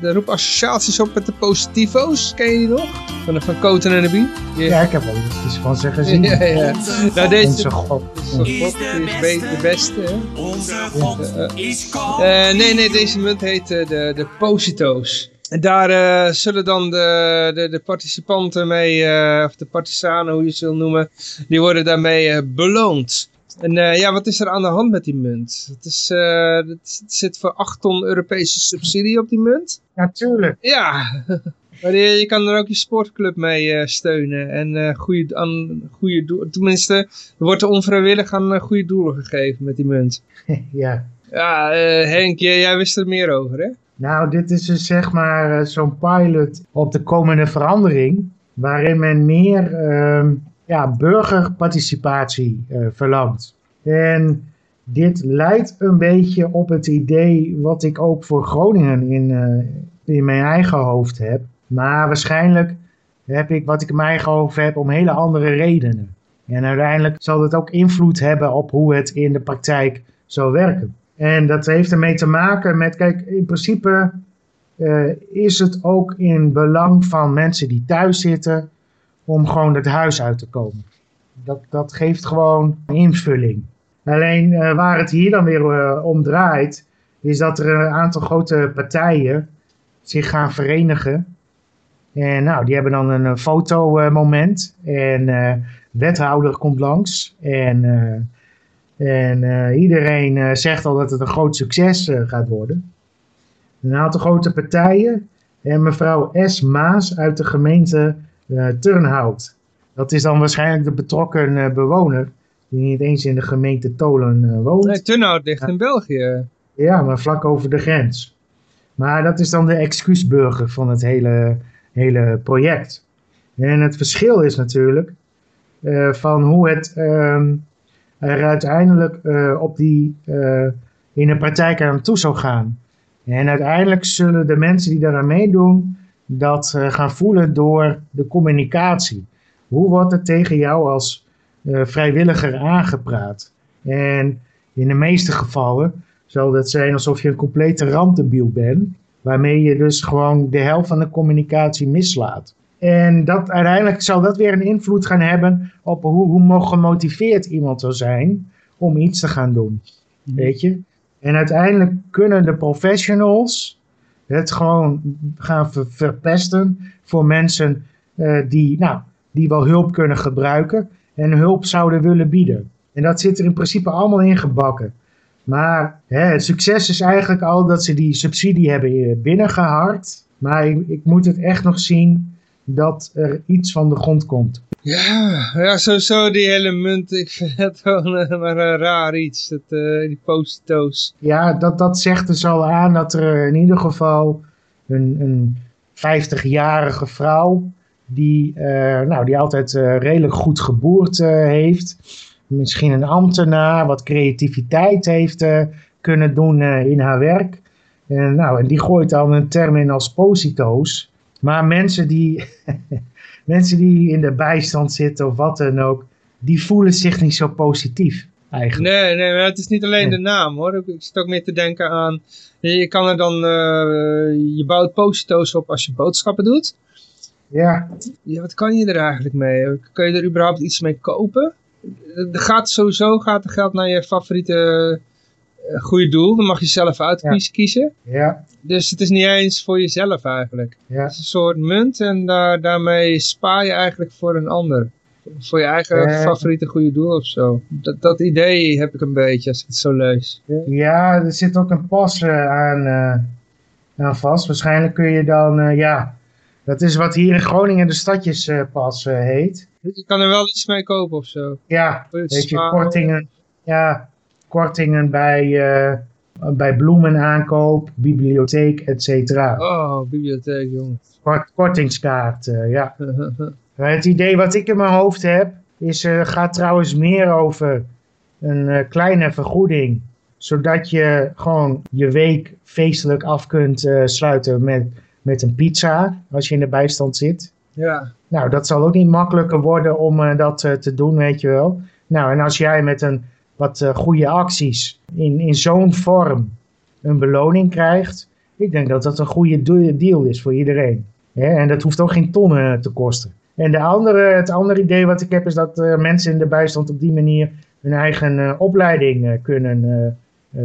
dat roept associaties op met de positivo's. Ken je die nog? Van, van Koten en de Bie? Yeah. Ja, ik heb wel iets van ze gezien. ja, ja. Nou, deze, Onze God. Onze God die is de beste. Hè? Onze God is uh, Nee, nee, deze munt heet uh, de, de posito's. En daar uh, zullen dan de, de, de participanten mee, uh, of de partisanen, hoe je ze wil noemen, die worden daarmee uh, beloond. En uh, ja, wat is er aan de hand met die munt? Het, is, uh, het zit voor 8 ton Europese subsidie op die munt. Natuurlijk. Ja, [LAUGHS] maar je, je, kan er ook je sportclub mee uh, steunen. En goede, aan goede doelen, tenminste, er wordt er onvrijwillig aan goede doelen gegeven met die munt. [LAUGHS] ja. Ja, Henk, jij, jij, wist er meer over, hè? Nou, dit is dus zeg maar zo'n pilot op de komende verandering. Waarin men meer ehm, ja, burgerparticipatie uh, verlangt. En dit lijkt een beetje op het idee wat ik ook voor Groningen in, uh, in mijn eigen hoofd heb. Maar waarschijnlijk heb ik wat ik in mijn eigen hoofd heb om hele andere redenen. En uiteindelijk zal het ook invloed hebben op hoe het in de praktijk zal werken. En dat heeft ermee te maken met, kijk, in principe uh, is het ook in belang van mensen die thuis zitten om gewoon het huis uit te komen. Dat, dat geeft gewoon invulling. Alleen uh, waar het hier dan weer uh, om draait, is dat er een aantal grote partijen zich gaan verenigen. En nou, die hebben dan een fotomoment. en uh, wethouder komt langs. En, en iedereen zegt al dat het een groot succes gaat worden. Een aantal grote partijen. En mevrouw S. Maas uit de gemeente Turnhout. Dat is dan waarschijnlijk de betrokken uh, bewoner die niet eens in de gemeente Tolen uh, woont. Nee, Turnhout ligt ja. in België. Ja, maar vlak over de grens. Maar dat is dan de excuusburger van het hele, hele project. En het verschil is natuurlijk van hoe het ehm, er uiteindelijk op die, in de praktijk aan toe zou gaan. En uiteindelijk zullen de mensen die daaraan meedoen dat uh, gaan voelen door de communicatie. Hoe wordt het tegen jou als uh, vrijwilliger aangepraat? En in de meeste gevallen zal dat zijn alsof je een complete randdebiel bent, waarmee je dus gewoon de helft van de communicatie mislaat. En dat, uiteindelijk zal dat weer een invloed gaan hebben op hoe, hoe gemotiveerd iemand zal zijn om iets te gaan doen. Weet je? En uiteindelijk kunnen de professionals het gewoon gaan ver verpesten voor mensen uh, die, nou, die wel hulp kunnen gebruiken en hulp zouden willen bieden. En dat zit er in principe allemaal ingebakken. Maar hè, het succes is eigenlijk al dat ze die subsidie hebben binnengeharkt. Maar ik, ik moet het echt nog zien dat er iets van de grond komt. Ja, ja, sowieso die hele munt, ik vind het [LAUGHS] gewoon eh, maar een raar iets, dat, eh, die post-toos. Ja, dat, dat zegt dus al aan dat er in ieder geval een, een 50-jarige vrouw, die, eh, nou, die altijd eh, redelijk goed geboerd eh, heeft, misschien een ambtenaar, wat creativiteit heeft eh, kunnen doen eh, in haar werk. En, nou, en die gooit dan een term in als posito's. Maar mensen die, [LAUGHS] mensen die in de bijstand zitten of wat dan ook, die voelen zich niet zo positief eigenlijk. Nee, nee, maar het is niet alleen de naam hoor. Ik ik zit ook meer te denken aan, je kan er dan, eh, je bouwt post-toos op als je boodschappen doet. Ja, Ja, wat kan je er eigenlijk mee? Kun je er überhaupt iets mee kopen? Er gaat sowieso gaat er geld naar je favoriete eh, goede doel. Dan mag je zelf uitkiezen. kiezen. ja, Dus het is niet eens voor jezelf eigenlijk. ja. Het is een soort munt en daar, daarmee spaar je eigenlijk voor een ander. Voor je eigen Eh. favoriete goede doel of zo. Dat, dat idee heb ik een beetje als ik het zo lees. Ja, er zit ook een pas eh, aan, eh, aan vast. Waarschijnlijk kun je dan, eh, ja, dat is wat hier in Groningen de stadjespas eh, heet. Je kan er wel iets mee kopen of zo. Ja, Wil je weet kortingen, ja, kortingen bij, eh, bij bloemenaankoop, bibliotheek, et cetera. Oh, bibliotheek, jongen. Kort, kortingskaart, eh, ja. Maar [LAUGHS] Het idee wat ik in mijn hoofd heb, is, eh, gaat trouwens meer over een eh, kleine vergoeding. Zodat je gewoon je week feestelijk af kunt eh, sluiten met, met een pizza, als je in de bijstand zit. ja. Nou, dat zal ook niet makkelijker worden om eh, dat eh, te doen, weet je wel. Nou, en als jij met een wat eh, goede acties in, in zo'n vorm een beloning krijgt, ik denk dat dat een goede deal is voor iedereen. En dat hoeft ook geen tonnen te kosten. En de andere, het andere idee wat ik heb is dat eh, mensen in de bijstand op die manier hun eigen eh, opleiding eh, kunnen eh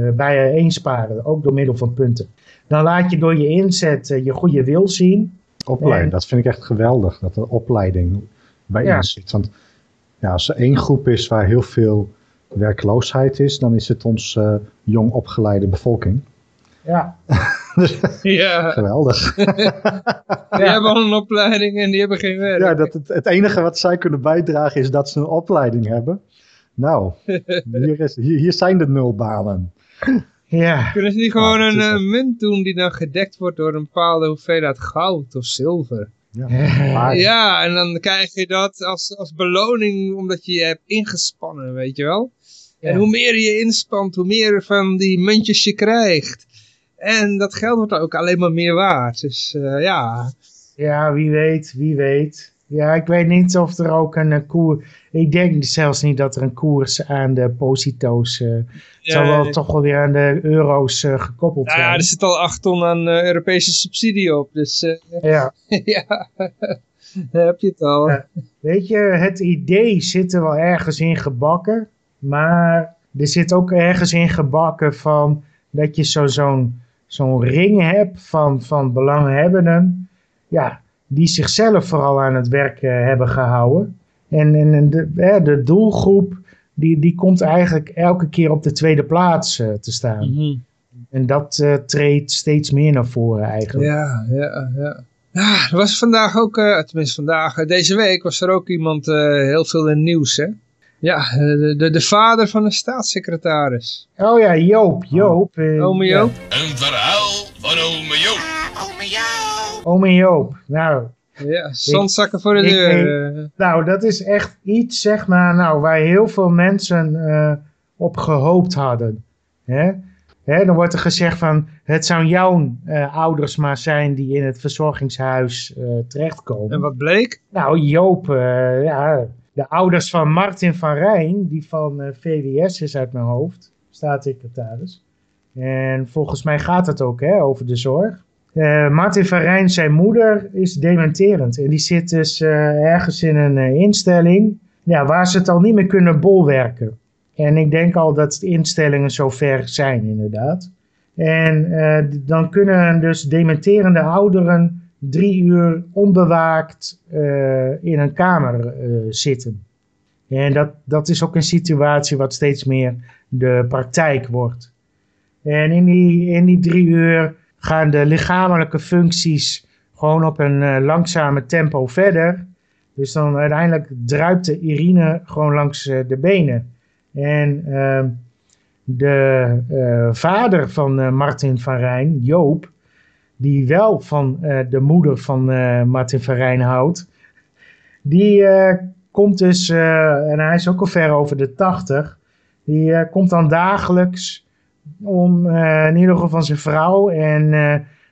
eh bijeensparen, ook door middel van punten. Dan laat je door je inzet eh, je goede wil zien. Opleiding, En- dat vind ik echt geweldig, dat er opleiding bij Ja. zit. Want ja, als er één groep is waar heel veel werkloosheid is, dan is het ons eh, jong opgeleide bevolking. Ja, [LAUGHS] Ja, Geweldig. [LAUGHS] die hebben al een opleiding en die hebben geen werk. ja, dat het, het enige wat zij kunnen bijdragen is dat ze een opleiding hebben. Nou, [LAUGHS] hier, is, hier, hier zijn de nulbanen. ja. Kunnen ze niet gewoon Ja, een eh, munt doen die dan gedekt wordt door een bepaalde hoeveelheid goud of zilver? Ja, maar- Ja, en dan krijg je dat als, als beloning omdat je je hebt ingespannen, weet je wel? En Ja. hoe meer je inspant, hoe meer van die muntjes je krijgt. En dat geld wordt ook alleen maar meer waard. Dus eh, ja, Ja, wie weet, wie weet. Ja, ik weet niet of er ook een uh, koers... Ik denk zelfs niet dat er een koers aan de posito's... eh het zal wel Ja, toch wel weer aan de euro's eh, gekoppeld ja, zijn. er zit al 8 ton aan eh, Europese subsidie op. Dus eh, Ja, [LAUGHS] ja, heb je het al. Ja. weet je, het idee zit er wel ergens in gebakken. Maar er zit ook ergens in gebakken van... dat je zo, zo'n zo'n ring hebt van, van belanghebbenden... Ja, die zichzelf vooral aan het werk eh, hebben gehouden. En, en, de, de doelgroep, die, die komt eigenlijk elke keer op de tweede plaats eh, te staan. Mhm. En dat eh, treedt steeds meer naar voren eigenlijk. Ja, ja, ja. Ja, er was vandaag ook, tenminste vandaag, deze week was er ook iemand heel veel in nieuws, hè? Ja, eh, de, de, de vader van een staatssecretaris. Oh ja, Joop, Joop. eh, Ome ja, Joop. Een verhaal van ome Joop. Ome Joop. Nou, Ja, zandzakken voor de deur. eh. nou, dat is echt iets, zeg maar, nou, waar heel veel mensen eh, op gehoopt hadden. Hè? Hè, dan wordt er gezegd van, het zou jouw eh, ouders maar zijn die in het verzorgingshuis eh, terechtkomen. En wat bleek? Nou, Joop, eh, ja, de ouders van Martin van Rijn, die van eh, VWS is uit mijn hoofd, staatssecretaris. En volgens mij gaat het ook hè, over de zorg. Eh, Martin van Rijn, zijn moeder, is dementerend. En die zit dus eh, ergens in een instelling ja, waar ze het al niet meer kunnen bolwerken. En ik denk al dat de instellingen zover zijn, inderdaad. En dan kunnen dus dementerende ouderen drie uur onbewaakt eh, in een kamer eh, zitten. En dat, dat is ook een situatie wat steeds meer de praktijk wordt. En in die, in die drie uur gaan de lichamelijke functies gewoon op een eh, langzame tempo verder. Dus dan uiteindelijk druipte Irine gewoon langs de benen. En ehm, de vader van Martin van Rijn, Joop, die wel van eh, de moeder van eh, Martin van Rijn houdt, die eh, komt dus, en hij is ook al ver over de 80, die komt dan dagelijks om in ieder geval van zijn vrouw en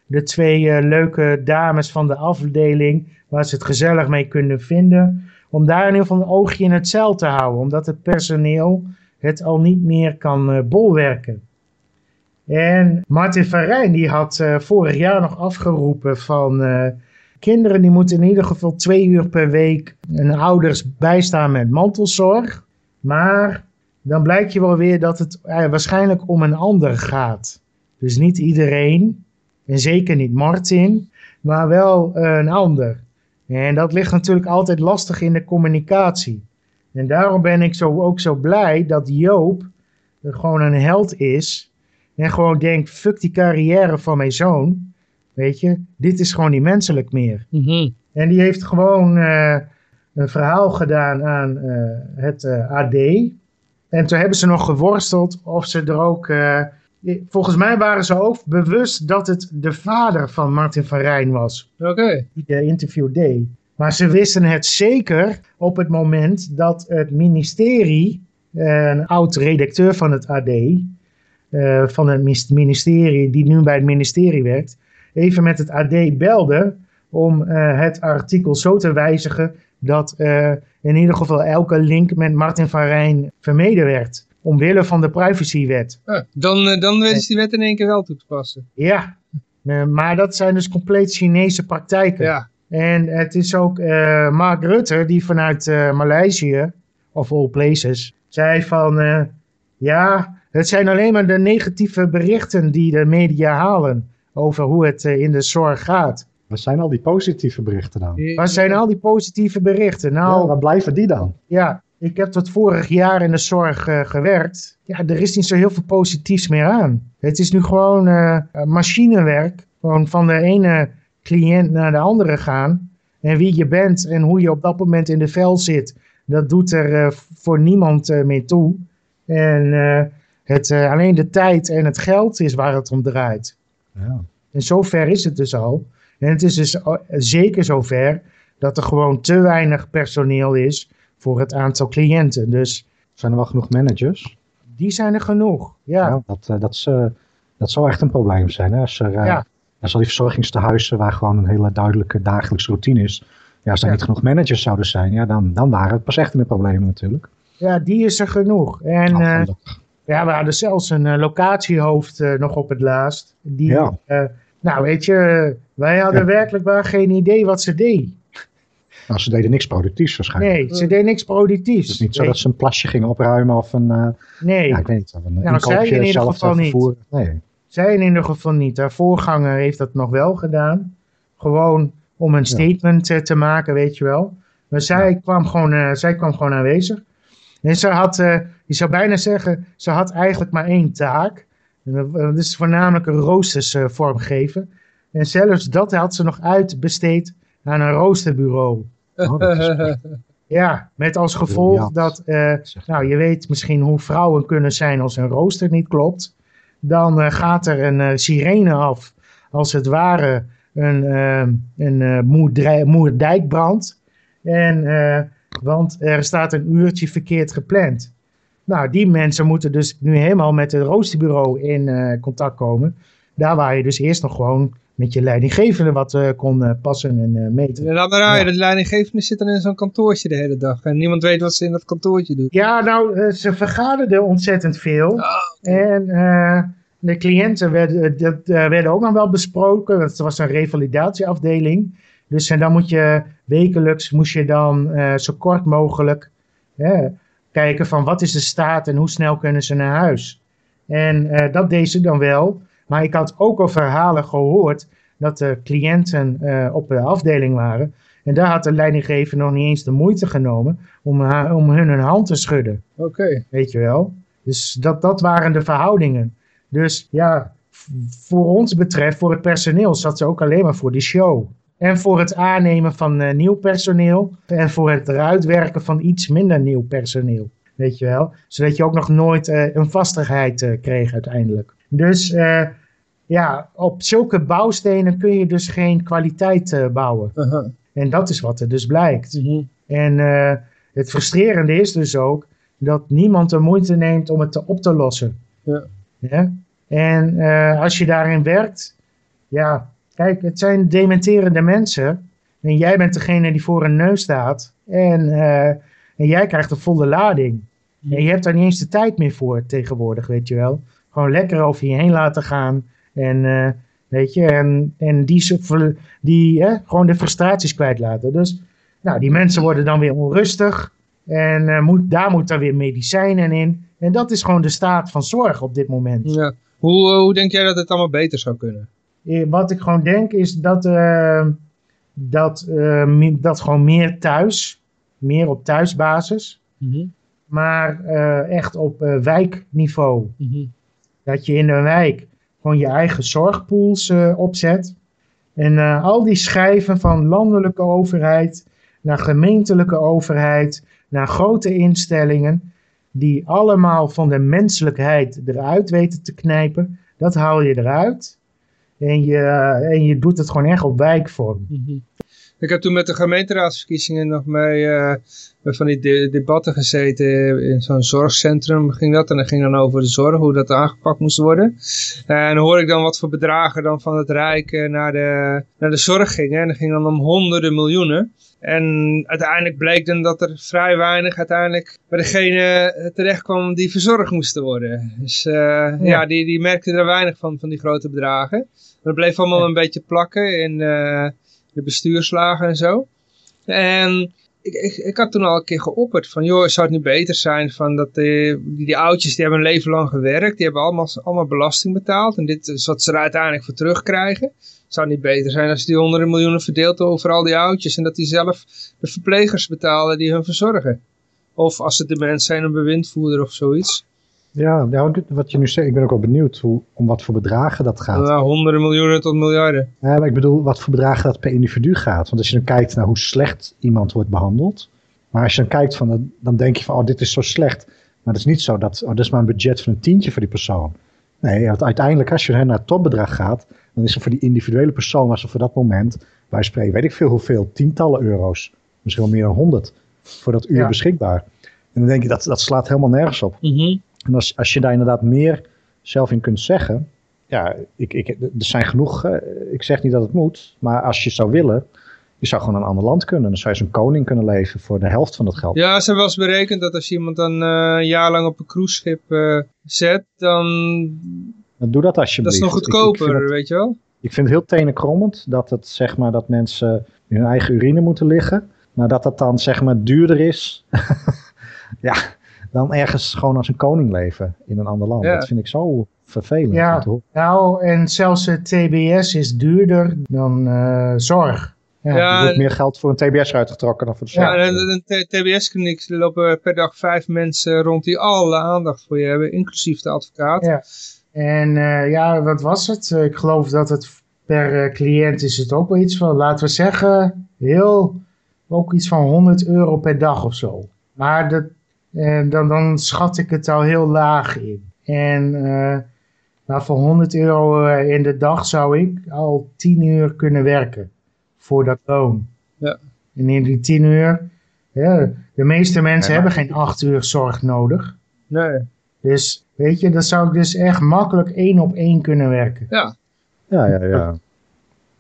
de twee leuke dames van de afdeling, waar ze het gezellig mee kunnen vinden, om daar in ieder geval een oogje in het zeil te houden, omdat het personeel het al niet meer kan bolwerken. En Martin van Rijn die had eh, vorig jaar nog afgeroepen van eh, kinderen die moeten in ieder geval twee uur per week hun ouders bijstaan met mantelzorg. Maar dan blijkt je wel weer dat het eh, waarschijnlijk om een ander gaat. Dus niet iedereen, en zeker niet Martin, maar wel een ander. En dat ligt natuurlijk altijd lastig in de communicatie. En daarom ben ik zo, ook zo blij dat Joop gewoon een held is. En gewoon denkt, fuck die carrière van mijn zoon. Weet je, dit is gewoon niet menselijk meer. Mhm. En die heeft gewoon eh, een verhaal gedaan aan eh, het eh, AD. En toen hebben ze nog geworsteld of ze er ook... volgens mij waren ze ook bewust dat het de vader van Martin van Rijn was. Oké. Die de interview deed. Maar ze wisten het zeker op het moment dat het ministerie... een oud-redacteur van het AD... eh, van het ministerie, die nu bij het ministerie werkt... even met het AD belde om eh, het artikel zo te wijzigen dat eh, in ieder geval elke link met Martin van Rijn vermeden werd. Omwille van de privacywet. Ah, dan, dan is die wet in één keer wel toe te passen. Ja, maar dat zijn dus compleet Chinese praktijken. Ja. En het is ook Mark Rutte die vanuit Maleisië, of all places, zei van... ja, het zijn alleen maar de negatieve berichten die de media halen over hoe het eh, in de zorg gaat. Wat zijn al die positieve berichten dan? Die- Waar zijn al die positieve berichten? Ja, Nou, waar blijven die dan? Ja, ik heb tot vorig jaar in de zorg eh, gewerkt. Ja, er is niet zo heel veel positiefs meer aan. Het is nu gewoon eh, machinewerk. Gewoon van de ene cliënt naar de andere gaan. En wie je bent en hoe je op dat moment in de vel zit. Dat doet er eh, voor niemand eh, meer toe. En eh, het, eh, alleen de tijd en het geld is waar het om draait. Ja. En zover is het dus al. En het is dus al- zeker zover dat er gewoon te weinig personeel is voor het aantal cliënten. Dus Zijn er wel genoeg managers? die zijn er genoeg. Ja, Ja, dat, eh, dat, is, eh, dat zou echt een probleem zijn. Hè? Als er, eh, Ja. als al die verzorgingstehuizen waar gewoon een hele duidelijke dagelijkse routine is. Ja, als er Ja. niet genoeg managers zouden zijn, ja, dan, dan waren het pas echt in de problemen natuurlijk. ja die is er genoeg. En eh, gelukkig. Ja, we hadden zelfs een eh, locatiehoofd eh, nog op het laatst. Die, Ja. eh, nou weet je, wij hadden Ja. werkelijk waar geen idee wat ze deed. Nou, ze deden niks productiefs waarschijnlijk. Nee, ze deed niks productiefs. Het is niet zo dat ze een plasje gingen opruimen of een, Nee, ja, ik weet niet, of een Nou, zij in ieder geval niet. Nee. Zij in ieder geval niet. Haar voorganger heeft dat nog wel gedaan. Gewoon om een statement te maken, weet je wel. Maar zij, kwam, gewoon, zij kwam gewoon aanwezig. En ze had, je zou bijna zeggen, ze had eigenlijk maar één taak. En dat- is voornamelijk een roosters eh, vormgeven. En zelfs dat had ze nog uitbesteed aan een roosterbureau. [LAUGHS] Oh, is Ja, met als gevolg dat, eh, nou je weet misschien hoe vrouwen kunnen zijn als een rooster niet klopt. Dan eh, gaat er een eh, sirene af, als het ware een, een eh, moerdijkbrand. En, eh, want er staat een uurtje verkeerd gepland. Nou, die mensen moeten dus nu helemaal met het roosterbureau in eh, contact komen. Daar waar je dus eerst nog gewoon met je leidinggevende wat eh, kon eh, passen en meten. En dan raar je, dat leidinggevende zit dan in zo'n kantoortje de hele dag. En niemand weet wat ze in dat kantoortje doet. Ja, nou, ze vergaderden ontzettend veel. En eh, de cliënten werden, dat, werden ook nog wel besproken. Het was een revalidatieafdeling. Dus en dan moet je wekelijks moest je dan zo kort mogelijk kijken van wat is de staat en hoe snel kunnen ze naar huis. En eh, dat deed ze dan wel. Maar ik had ook al verhalen gehoord dat de cliënten eh, op de afdeling waren. En daar had de leidinggever nog niet eens de moeite genomen om, haar, om hun een hand te schudden. Oké. Weet je wel? Dus dat, dat waren de verhoudingen. Dus ja, voor ons betreft, voor het personeel, zat ze ook alleen maar voor die show. En voor het aannemen van eh, nieuw personeel. En voor het eruit werken van iets minder nieuw personeel. Weet je wel. Zodat je ook nog nooit eh, een vastigheid eh, kreeg uiteindelijk. Dus ja, op zulke bouwstenen kun je dus geen kwaliteit bouwen. En dat is wat er dus blijkt. Mhm. En het frustrerende is dus ook dat niemand de moeite neemt om het te op te lossen. Ja. Ja? En als je daarin werkt, ja, kijk, het zijn dementerende mensen. En jij bent degene die voor een neus staat. En, eh, en jij krijgt de volle lading. En je hebt daar niet eens de tijd meer voor tegenwoordig, weet je wel. Gewoon lekker over je heen laten gaan. En eh, weet je, en, en die, die hè, gewoon de frustraties kwijtlaten. Dus nou, die mensen worden dan weer onrustig. En eh, moet, daar moet dan weer medicijnen in. En dat is gewoon de staat van zorg op dit moment. Ja. Hoe, hoe denk jij dat het allemaal beter zou kunnen? Eh, Wat ik gewoon denk is dat, eh, dat, eh, dat gewoon meer thuis, meer op thuisbasis, maar eh, echt op wijkniveau. Dat je in de wijk gewoon je eigen zorgpools opzet. En al die schijven van landelijke overheid naar gemeentelijke overheid, naar grote instellingen, die allemaal van de menselijkheid eruit weten te knijpen, dat haal je eruit. En je, en je doet het gewoon echt op wijkvorm. Ik heb toen met de gemeenteraadsverkiezingen nog mee eh, bij van die de- debatten gezeten in zo'n zorgcentrum ging dat. En dat ging dan over de zorg, hoe dat aangepakt moest worden. en dan hoor ik dan wat voor bedragen dan van het Rijk eh, naar, de, naar de zorg gingen. En dat ging dan om honderden miljoenen. En uiteindelijk bleek dan dat er vrij weinig uiteindelijk bij degene eh, terecht kwam die verzorgd moesten worden. Dus eh, ja, die, die merkten er weinig van, van die grote bedragen. Dat bleef allemaal een beetje plakken in eh, de bestuurslagen en zo. En ik, ik, ik had toen al een keer geopperd van, joh, zou het niet beter zijn van dat die, die, oudjes, die hebben een leven lang gewerkt, die hebben allemaal, allemaal belasting betaald en dit is wat ze er uiteindelijk voor terugkrijgen. Zou het niet beter zijn als die honderden miljoenen verdeeld over al die oudjes en dat die zelf de verplegers betalen die hun verzorgen. Of als het de mensen zijn, een bewindvoerder of zoiets. Ja, nou, dit- wat je nu zegt, ik ben ook wel benieuwd hoe, om wat voor bedragen dat gaat. Nou, honderden miljoenen tot miljarden. Ja, maar ik bedoel, wat voor bedragen dat per individu gaat. Want als je dan kijkt naar hoe slecht iemand wordt behandeld. Maar als je dan kijkt, van, dan- denk je van, oh, dit is zo slecht. Maar het is niet zo dat, oh, dat is maar een budget van een tientje voor die persoon. Nee, want uiteindelijk als je naar het topbedrag gaat, dan is er voor die individuele persoon, was er voor dat moment, wij spreken, weet ik veel hoeveel, tientallen euro's. Misschien wel meer dan honderd voor dat uur Ja. beschikbaar. En dan denk je, dat, dat slaat helemaal nergens op. En als, als je daar inderdaad meer zelf in kunt zeggen. Ja, ik, ik, er zijn genoeg. eh, ik zeg niet dat het moet. Maar als je zou willen. Je zou gewoon naar een ander land kunnen. Dan zou je een koning kunnen leven voor de helft van dat geld. Ja, ze hebben wel eens berekend dat als je iemand dan eh, een jaar lang op een cruiseschip eh, zet, dan Dan doe dat dat alsjeblieft. is nog Ik- ik goedkoper, het- weet je wel. Ik vind het heel tenenkrommend dat het zeg maar dat mensen in hun eigen urine moeten liggen. Maar dat dat dan zeg maar duurder is. [LAUGHS] ja, dan ergens gewoon als een koning leven in een ander land. Ja. Dat vind ik zo vervelend. Ja. Nou, en zelfs het TBS is duurder dan eh, zorg. Ja. Ja, Er wordt meer geld voor een TBS uitgetrokken dan voor de Ja, zorg. en in een TBS-kliniek lopen per dag vijf mensen rond die alle aandacht voor je hebben, inclusief de advocaat. Ja. En eh, ja, wat was het? Ik geloof dat het per eh, cliënt is het ook wel iets van, laten we zeggen, heel, ook iets van 100 euro per dag of zo. Maar dat, eh, dan, dan schat ik het al heel laag in. En eh, nou, voor 100 euro eh, in de dag zou ik al 10 uur kunnen werken voor dat loon. Ja. En in die 10 uur, ja, de meeste mensen Nee, hebben geen 8 uur zorg nodig. Nee, Dus weet je, dan zou ik dus echt makkelijk één op één kunnen werken. ja. Ja, ja, ja.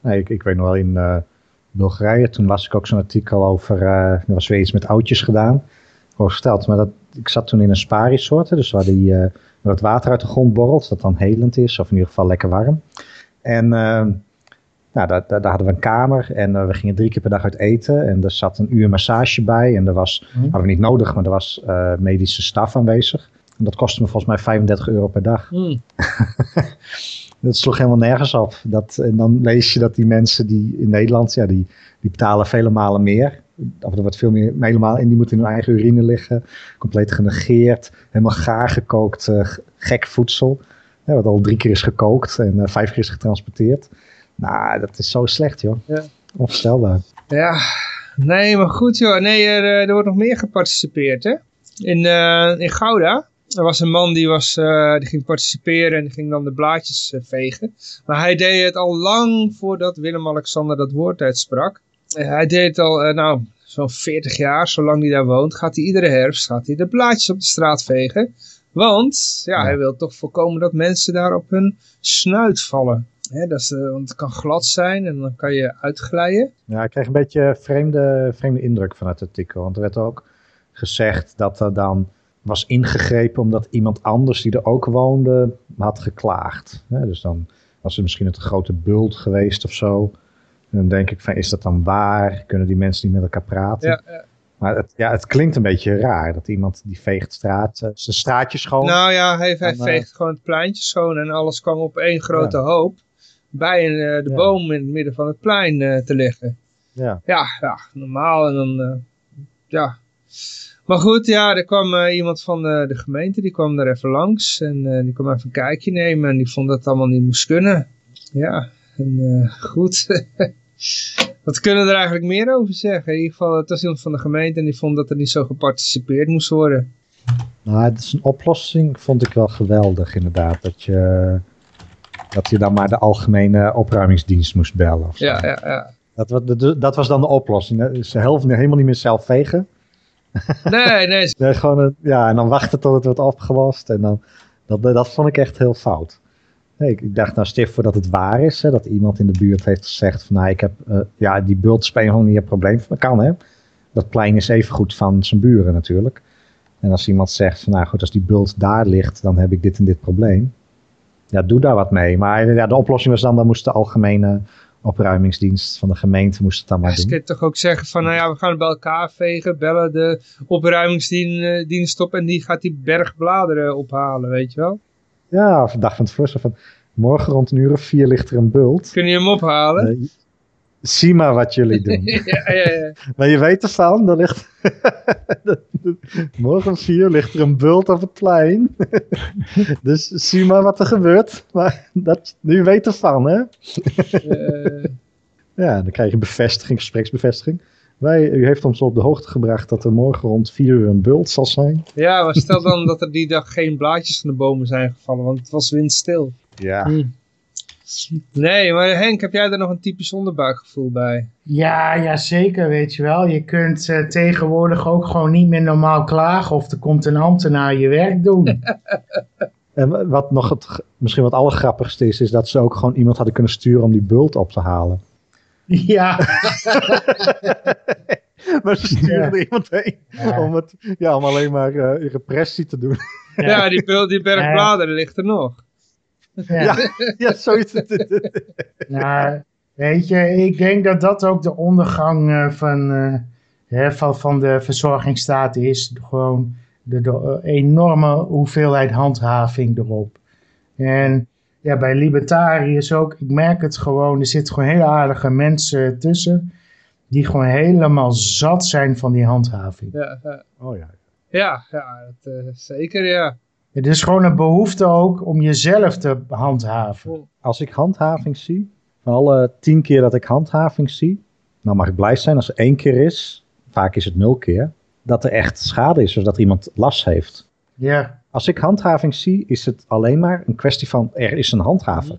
Nee, ik, ik weet nog wel in eh, Bulgarije, toen las ik ook zo'n artikel over, eh, er was weer iets met oudjes gedaan. Verteld, maar dat, ik zat toen in een spa-resort, dus waar, die, eh, waar het water uit de grond borrelt, dat dan helend is, of in ieder geval lekker warm. En eh, nou, daar, daar, daar hadden we een kamer en eh, we gingen drie keer per dag uit eten. En er zat een uur massage bij en er was, Hm. hadden we niet nodig, maar er was medische staf aanwezig. En dat kostte me volgens mij 35 euro per dag. Hm. [LAUGHS] Dat sloeg helemaal nergens op. Dat, en dan lees je dat die mensen die in Nederland, ja, die, die betalen vele malen meer. Of er wordt veel meer, helemaal in, die moeten in hun eigen urine liggen. Compleet genegeerd. Helemaal gaar gekookt, eh, gek voedsel. Wat al drie keer is gekookt en eh, vijf keer is getransporteerd. Nou, dat is zo slecht, joh. Onvoorstelbaar. Ja, nee, maar goed joh. Nee, er, eh, er wordt nog meer geparticipeerd hè. In, eh, in Gouda. Er was een man die, was, die ging participeren en die ging dan de blaadjes vegen. Maar hij deed het al lang voordat Willem-Alexander dat woord uitsprak. Eh, hij deed het al, eh, nou, zo'n 40 jaar, zolang hij daar woont, gaat hij iedere herfst gaat hij de blaadjes op de straat vegen. Want ja, Ja. hij wil toch voorkomen dat mensen daar op hun snuit vallen. Hè, dat is, want het kan glad zijn en dan kan je uitglijden. Ja, ik kreeg een beetje een vreemde, vreemde indruk van het artikel. Want er werd ook gezegd dat er dan was ingegrepen omdat iemand anders die er ook woonde had geklaagd. Dus dan was er misschien een te grote bult geweest of zo. En dan denk ik van, is dat dan waar? Kunnen die mensen niet met elkaar praten? Ja, ja. Maar het, ja, het klinkt een beetje raar dat iemand die veegt straat, eh, zijn straatje schoon. Nou ja, hij, eh, veegt gewoon het pleintje schoon en alles kwam op één grote hoop bij een, eh, de boom in het midden van het plein te liggen. ja. Ja, ja, normaal en dan, ja. Maar goed, ja, er kwam iemand van de gemeente, die kwam daar even langs en die kwam even een kijkje nemen en die vond dat het allemaal niet moest kunnen. Ja, en eh, goed. [LAUGHS] Wat kunnen we er eigenlijk meer over zeggen? In ieder geval, het was iemand van de gemeente en die vond dat er niet zo geparticipeerd moest worden. Nou, het is een oplossing, vond ik wel geweldig inderdaad. Dat je, dat je dan maar de algemene opruimingsdienst moest bellen. Of zo. Ja, ja, ja. Dat, wa- dat, dat was dan de oplossing. Ze helpen helemaal niet meer zelf vegen. [LAUGHS] Nee, nee, Nee, gewoon een, ja, en dan wachten tot het wordt opgelost. En dan, dat, dat vond ik echt heel fout. Nee, ik, ik dacht nou stif voor dat het waar is. Hè, dat iemand in de buurt heeft gezegd van nou ik heb, eh, ja die bult is op een of andere manier een probleem. Dat kan hè. Dat plein is even goed van zijn buren natuurlijk. En als iemand zegt van nou goed als die bult daar ligt dan heb ik dit en dit probleem. Ja doe daar wat mee. Maar ja, de oplossing was dan dan moest de algemene opruimingsdienst van de gemeente moest het dan maar Ja, doen. kunnen toch ook zeggen van, nou ja, we gaan het bij elkaar vegen, bellen de opruimingsdienst op en die gaat die berg bladeren ophalen, weet je wel. Ja, of de dag van het voorstel van morgen rond een uur of vier ligt er een bult. Kun je hem ophalen? Zie maar wat jullie doen. [LAUGHS] ja, ja, ja. maar je weet ervan, er ligt... [LAUGHS] morgen om vier ligt er een bult op het plein. [LAUGHS] dus zie maar wat er gebeurt. Maar dat, je weet ervan, hè? Eh, Ja, dan krijg je bevestiging, gespreksbevestiging. Wij, u heeft ons op de hoogte gebracht dat er morgen rond vier uur een bult zal zijn. ja, maar stel dan dat er die dag geen blaadjes van de bomen zijn gevallen, want het was windstil. Ja. Hm. Nee, maar Henk, heb jij daar nog een typisch onderbuikgevoel bij? Ja, ja, zeker, weet je wel. Je kunt eh, tegenwoordig ook gewoon niet meer normaal klagen of er komt een ambtenaar je werk doen. [LAUGHS] En wat nog het, misschien wat allergrappigste is, is dat ze ook gewoon iemand hadden kunnen sturen om die bult op te halen. Ja, [LAUGHS] Maar ze sturen Ja. er iemand heen Ja. om, het, ja, om alleen maar eh, repressie te doen. Ja, die, die berg Ja. bladeren ligt er nog. ja. Ja, ja, zoiets. [LAUGHS] Nou, weet je, ik denk dat dat ook de ondergang eh, van, eh, hè, van, van de verzorgingsstaat is. Gewoon de, de enorme hoeveelheid handhaving erop. En ja, bij libertariërs ook, ik merk het gewoon, er zitten gewoon hele aardige mensen tussen. Die gewoon helemaal zat zijn van die handhaving. Ja, ja. Oh ja. ja, ja dat, eh, zeker ja. Het is gewoon een behoefte ook om jezelf te handhaven. Als ik handhaving zie, van alle tien keer dat ik handhaving zie, nou mag ik blij zijn als er één keer is, vaak is het nul keer, dat er echt schade is, zodat iemand last heeft. Ja, Als ik handhaving zie, is het alleen maar een kwestie van er is een handhaver.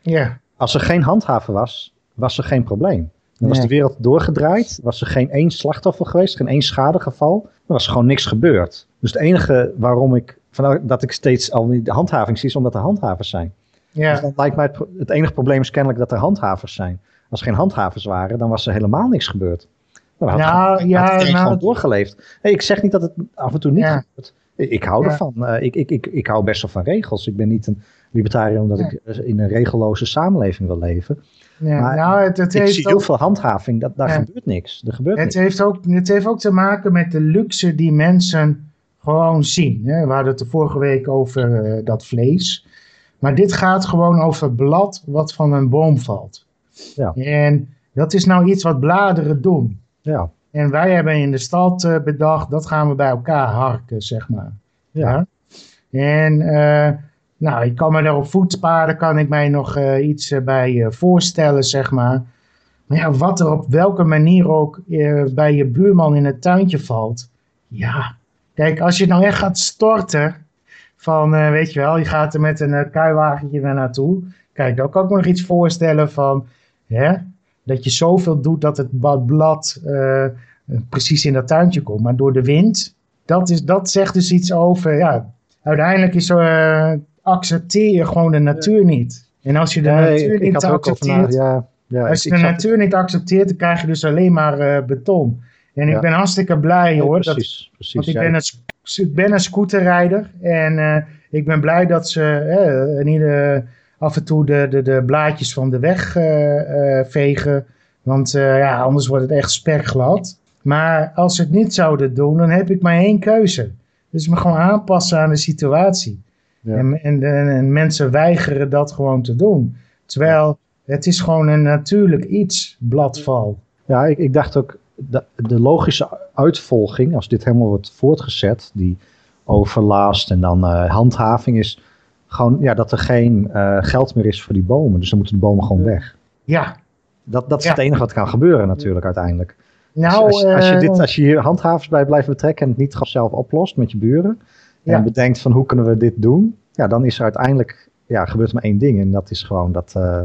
ja, Als er geen handhaver was, was er geen probleem. Dan was Nee. de wereld doorgedraaid, was er geen één slachtoffer geweest, geen één schadegeval. Er was gewoon niks gebeurd. Dus het enige waarom ik, dat ik steeds al die handhaving zie, is omdat er handhavers zijn. Dus ja. dan lijkt mij het, het enige probleem is kennelijk dat er handhavers zijn. Als er geen handhavers waren, dan was er helemaal niks gebeurd. Dan had, Nou, had ja, nou, gewoon doorgeleefd. Nee, ik zeg niet dat het af en toe niet Ja. gebeurt. Ik, hou ervan. Eh, ik, ik, ik, ik hou best wel van regels. Ik ben niet een libertariër omdat ik eh, in een regelloze samenleving wil leven. ja. Maar nou, het, het ik heeft zie ook- heel veel handhaving. Dat, daar Ja. gebeurt niks. Er gebeurt Het niks. heeft, ook, het heeft ook te maken met de luxe die mensen gewoon zien. Hè? We hadden het de vorige week over eh, dat vlees. Maar dit gaat gewoon over blad wat van een boom valt. Ja. En dat is nou iets wat bladeren doen. Ja. En wij hebben in de stad eh, bedacht, dat gaan we bij elkaar harken, zeg maar. Ja. En eh, nou, ik kan me daar op voetspaden kan ik mij nog eh, iets bij voorstellen, zeg maar. Maar ja, wat er op welke manier ook bij je buurman in het tuintje valt. Ja, kijk, als je nou echt gaat storten. Van, weet je wel, je gaat er met een kuiwagentje naar naartoe. Kijk, dan kan ik me nog iets voorstellen van. Hè, dat je zoveel doet dat het blad eh, precies in dat tuintje komt. Maar door de wind, dat, is, dat zegt dus iets over. Ja, uiteindelijk is eh, accepteer je gewoon de natuur niet. En als je de Nee, natuur ik, ik niet over accepteert. Ja, ja, Als ik, je ik de natuur niet accepteert, dan krijg je dus alleen maar eh, beton. En ik ben hartstikke blij nee, hoor. Dat, precies, precies. want ik ben, een, ik ben een scooterrijder. En ik ben blij dat ze in ieder, af en toe de, de, de blaadjes van de weg eh, eh, vegen. Want eh, ja, anders wordt het echt spekglad. Maar als ze het niet zouden doen, dan heb ik maar één keuze. Dus me gewoon aanpassen aan de situatie. Ja. En, en, en, en mensen weigeren dat gewoon te doen. Terwijl het is gewoon een natuurlijk iets, bladval. Ja, ik, ik dacht ook, de, de logische uitvolging, als dit helemaal wordt voortgezet, die overlast en dan handhaving, is gewoon ja, dat er geen eh, geld meer is voor die bomen. Dus dan moeten de bomen gewoon weg. Ja, Dat, dat is Ja. het enige wat kan gebeuren natuurlijk uiteindelijk. nou... als, als, als je eh, dit, als je hier handhavers bij blijft betrekken en het niet zelf oplost met je buren, Ja. en bedenkt van hoe kunnen we dit doen, ja, dan is er uiteindelijk, ja, gebeurt maar één ding en dat is gewoon dat eh,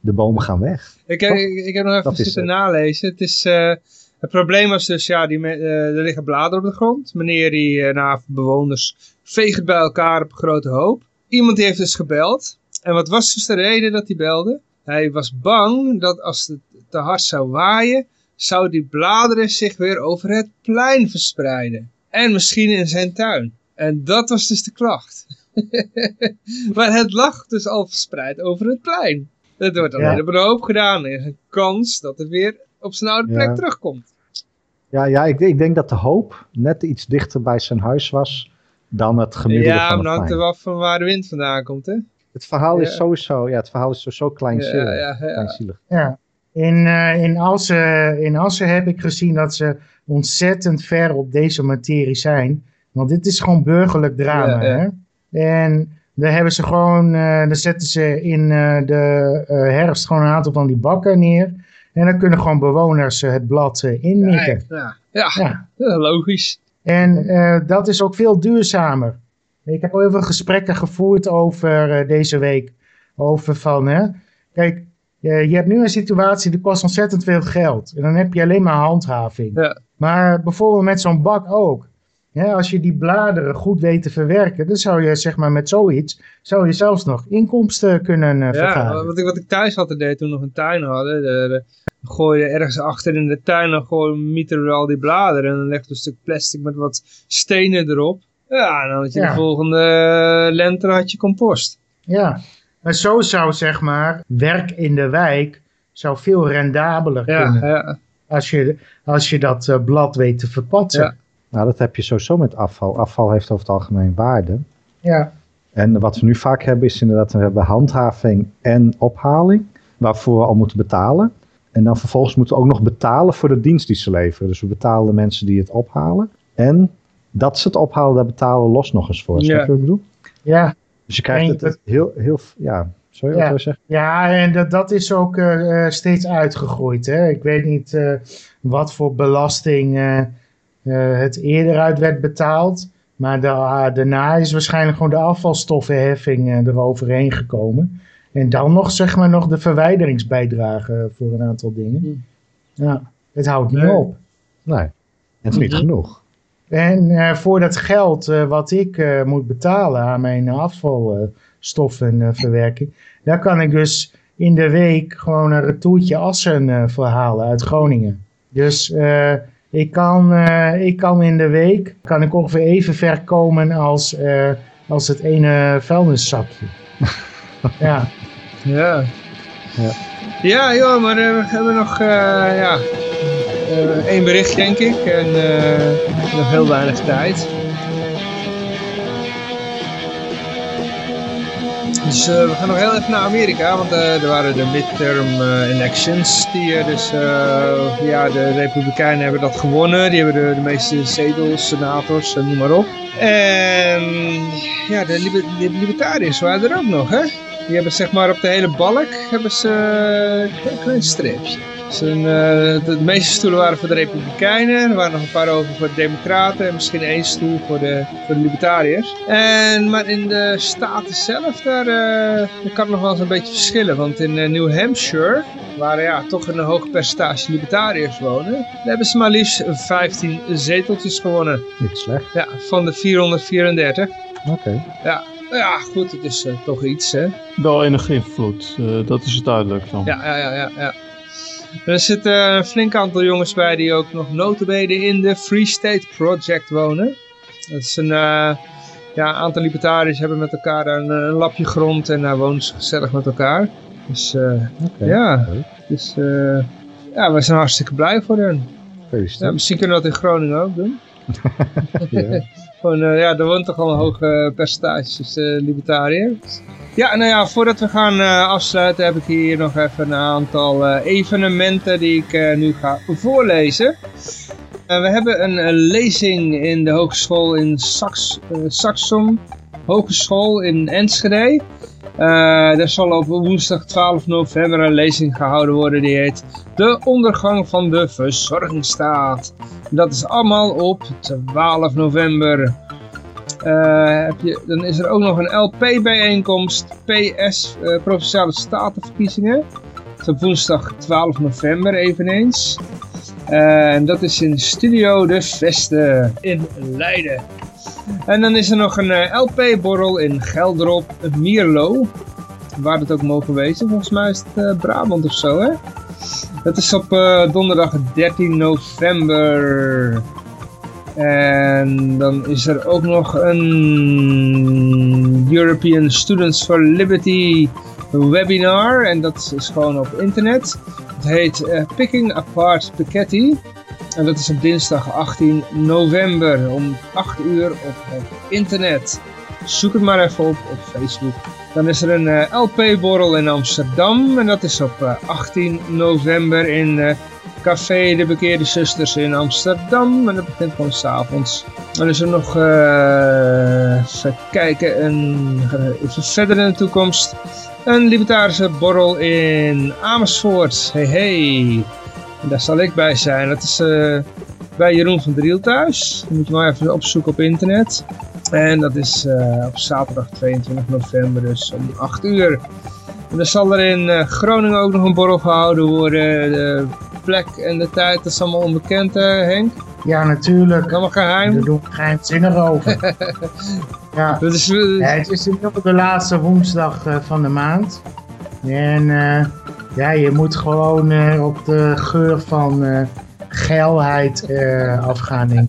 de bomen gaan weg. Ik, heb- ik, ik heb nog even Dat zitten nalezen. Het, is, eh, het probleem was dus, ja, die, eh, er liggen bladeren op de grond. Meneer die, nou, bewoners vegen het bij elkaar op een grote hoop. Iemand die heeft dus gebeld. En wat was dus de reden dat hij belde? Hij was bang dat als het te hard zou waaien, zou die bladeren zich weer over het plein verspreiden. En misschien in zijn tuin. En dat was dus de klacht. [LAUGHS] maar het lag dus al verspreid over het plein. Het wordt alleen Ja. op een hoop gedaan. Er is een kans dat het weer op zijn oude plek Ja. terugkomt. Ja, ja ik, ik denk dat de hoop net iets dichter bij zijn huis was dan het gemiddelde Ja, van maar dan hangt er wel van waar de wind vandaan komt, hè? Het verhaal is sowieso, ja, het verhaal is sowieso kleinzielig. Ja, ja, ja. kleinzielig. Ja. In, eh, in, Assen, in Assen heb ik gezien dat ze ontzettend ver op deze materie zijn. Want dit is gewoon burgerlijk drama. Ja, ja. Hè? En daar hebben ze gewoon, eh daar zetten ze in eh, de eh, herfst gewoon een aantal van die bakken neer. En dan kunnen gewoon bewoners het blad inmikken. Ja, ja. Ja. ja, [LAUGHS] logisch. En eh, dat is ook veel duurzamer. Ik heb al heel veel gesprekken gevoerd over eh, deze week. Over van, hè. Kijk, je, je hebt nu een situatie die kost ontzettend veel geld. En dan heb je alleen maar handhaving. Ja. Maar bijvoorbeeld met zo'n bak ook. Ja, als je die bladeren goed weet te verwerken, dan zou je zeg maar met zoiets, zou je zelfs nog inkomsten kunnen eh Ja, vergaren. wat ik, wat ik thuis altijd deed toen we nog een tuin hadden. De, de, gooide ergens achter in de tuin dan gewoon mieten we al die bladeren. En dan legde een stuk plastic met wat stenen erop. Ja, en dan had je Ja. de volgende eh, lente had je compost. Ja, maar zo zou zeg maar werk in de wijk zou veel rendabeler Ja, kunnen. ja. Als je, als je dat eh, blad weet te verpatsen. Ja. Nou, dat heb je sowieso met afval. Afval heeft over het algemeen waarde. Ja, En wat we nu vaak hebben is inderdaad, we hebben handhaving en ophaling, waarvoor we al moeten betalen. En dan vervolgens moeten we ook nog betalen voor de dienst die ze leveren. Dus we betalen de mensen die het ophalen. En dat ze het ophalen, daar betalen we los nog eens voor. Snap Ja. je wat ik bedoel? ja, Dus je krijgt En het, heel, heel, ja, sorry, Ja. wat wil zeggen? ja en dat, dat is ook eh, eh, steeds uitgegroeid. Hè? Ik weet niet eh, wat voor belasting eh, eh, het eerder uit werd betaald. Maar da- daarna is waarschijnlijk gewoon de afvalstoffenheffing eh, eroverheen gekomen. En dan nog, zeg maar, nog de verwijderingsbijdrage voor een aantal dingen. Ja, het houdt niet Nee. op. Nee, het is niet Mhm. genoeg. En eh, voor dat geld eh, wat ik eh, moet betalen aan mijn afvalstoffenverwerking, daar kan ik dus in de week gewoon een retourtje assen eh, verhalen uit Groningen. Dus eh, ik, kan, eh, ik kan in de week kan ik ongeveer even ver komen als, eh, als het ene vuilniszakje. [LAUGHS] ja. Ja. Ja. Ja, joh, maar eh, we hebben nog eh, ja, eh, één bericht, denk ik. En nog heel weinig tijd. Dus we gaan nog heel even naar Amerika, want er waren de midterm elections. Die, dus, ja, de Republikeinen hebben dat gewonnen. Die hebben de, de meeste zetels, senators en noem maar op. En ja, de, de libertariërs waren er ook nog, hè? Die hebben zeg maar op de hele balk hebben ze eh, een klein streepje. Dus een, eh, de, meeste stoelen waren voor de Republikeinen. Er waren nog een paar over voor de Democraten. En misschien één stoel voor de, voor de Libertariërs. En, maar in de staten zelf, daar, eh, kan het nog wel eens een beetje verschillen. Want in New Hampshire, waar ja, toch een hoog percentage Libertariërs wonen. Daar hebben ze maar liefst 15 zeteltjes gewonnen. Niet slecht. Ja, van de 434. Oké. Ja, ja goed, het is eh, toch iets, hè. Wel enige invloed, eh, dat is duidelijk dan. Ja, ja, ja, ja. ja. Er zitten een flink aantal jongens bij die ook nog notabene in de Free State Project wonen. Dat is een eh, ja, aantal libertariërs hebben met elkaar een, een lapje grond en daar wonen ze gezellig met elkaar. Dus eh, Oké. ja, dus, eh, ja, we zijn hartstikke blij voor hen. Ja, misschien kunnen we dat in Groningen ook doen. Gewoon, eh, ja, er woont toch al een hoog eh, percentage uh, libertariër. Ja, nou ja, voordat we gaan eh, afsluiten heb ik hier nog even een aantal eh, evenementen die ik eh, nu ga voorlezen. Eh, we hebben een eh, lezing in de hogeschool in Sax, eh, Saxum, Hogeschool in Enschede. Eh er zal op woensdag 12 november een lezing gehouden worden die heet De ondergang van de verzorgingsstaat. Dat is allemaal op 12 november. Eh, heb je, dan is er ook nog een LP-bijeenkomst, PS, eh, Provinciale Statenverkiezingen. Dat is op woensdag 12 november eveneens. En dat is in Studio De Veste in Leiden. En dan is er nog een eh, LP-borrel in Gelderop, Mierlo. Waar het ook mogen wezen, volgens mij is het eh, Brabant of zo, hè? Dat is op eh, donderdag 13 november. En dan is er ook nog een European Students for Liberty webinar. En dat is gewoon op internet. Het heet Picking Apart Piketty. En dat is op dinsdag 18 november om 8 uur op het internet. Zoek het maar even op op Facebook. Dan is er een eh, LP-borrel in Amsterdam. En dat is op eh, 18 november in eh, Café De Bekeerde Zusters in Amsterdam. En dat begint gewoon s'avonds. Dan is er nog, eh even kijken, een, even verder in de toekomst. Een libertarische borrel in Amersfoort. Hey hey. En daar zal ik bij zijn. Dat is eh, bij Jeroen van Driel thuis. Dat moet je maar even opzoeken op internet. En dat is eh, op zaterdag 22 november, dus om 8 uur. En dan zal er in eh, Groningen ook nog een borrel gehouden worden. De plek en de tijd, dat is allemaal onbekend, Henk. Ja, natuurlijk. Allemaal geheim. Daar doen we geheimzinnig over. [LAUGHS] ja. Dat is, ja, het is de laatste woensdag van de maand. En eh, ja, je moet gewoon eh, op de geur van eh geilheid eh, afgaan. ik.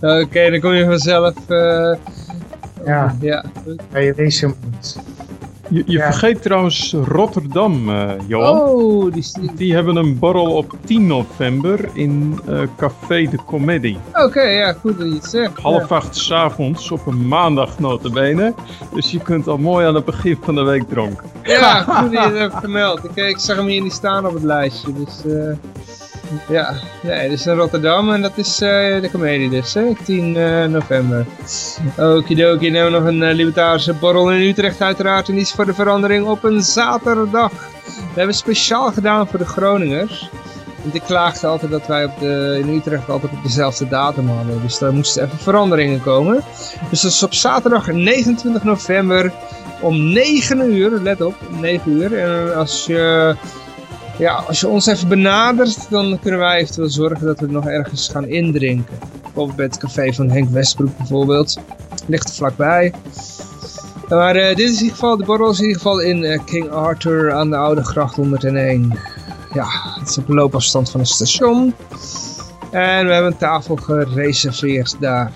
Oké, dan kom je vanzelf. Ja, ja. bij je wezen moet. Je, je Ja. vergeet trouwens Rotterdam, eh, Johan. Oh, die, die- Die hebben een borrel op 10 november in eh, Café de Comedy. Oké, ja, goed dat je het zegt. Half acht s'avonds op een maandag notabene. Dus je kunt al mooi aan het begin van de week dronken. Ja, goed dat je het hebt vermeld. Ik, ik zag hem hier niet staan op het lijstje. Dus eh, ja, nee, dat is in Rotterdam en dat is eh, de comedie dus, hè? 10 eh, november. Okidoki, we nog een eh, libertarische borrel in Utrecht uiteraard. En die is voor de verandering op een zaterdag. We hebben speciaal gedaan voor de Groningers. Want ik klaagde altijd dat wij op de, in Utrecht altijd op dezelfde datum hadden. Dus daar moesten even veranderingen komen. Dus dat is op zaterdag 29 november om 9 uur, let op, 9 uur. En als je, ja, als je ons even benadert, dan kunnen wij eventueel zorgen dat we nog ergens gaan indrinken. Bijvoorbeeld bij het café van Henk Westbroek bijvoorbeeld. Ligt er vlakbij. Maar eh, dit is in ieder geval, de borrel in ieder geval in eh, King Arthur aan de Oude Gracht 101. Ja, het is op loopafstand van het station. En we hebben een tafel gereserveerd daar.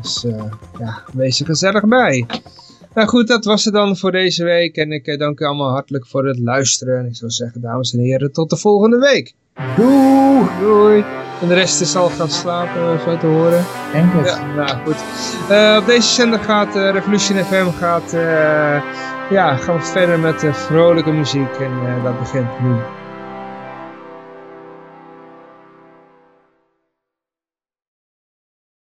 Dus eh, ja, wees er gezellig bij. Nou goed, dat was het dan voor deze week. En ik eh, dank u allemaal hartelijk voor het luisteren. En ik zou zeggen, dames en heren, tot de volgende week. Doei! Doei! En de rest is al gaan slapen, zo te horen. Denk het. Ja, nou goed. Eh, op deze zender gaat eh, Revolution FM gaat, eh, ja, gaan we verder met eh, vrolijke muziek. En eh, dat begint nu.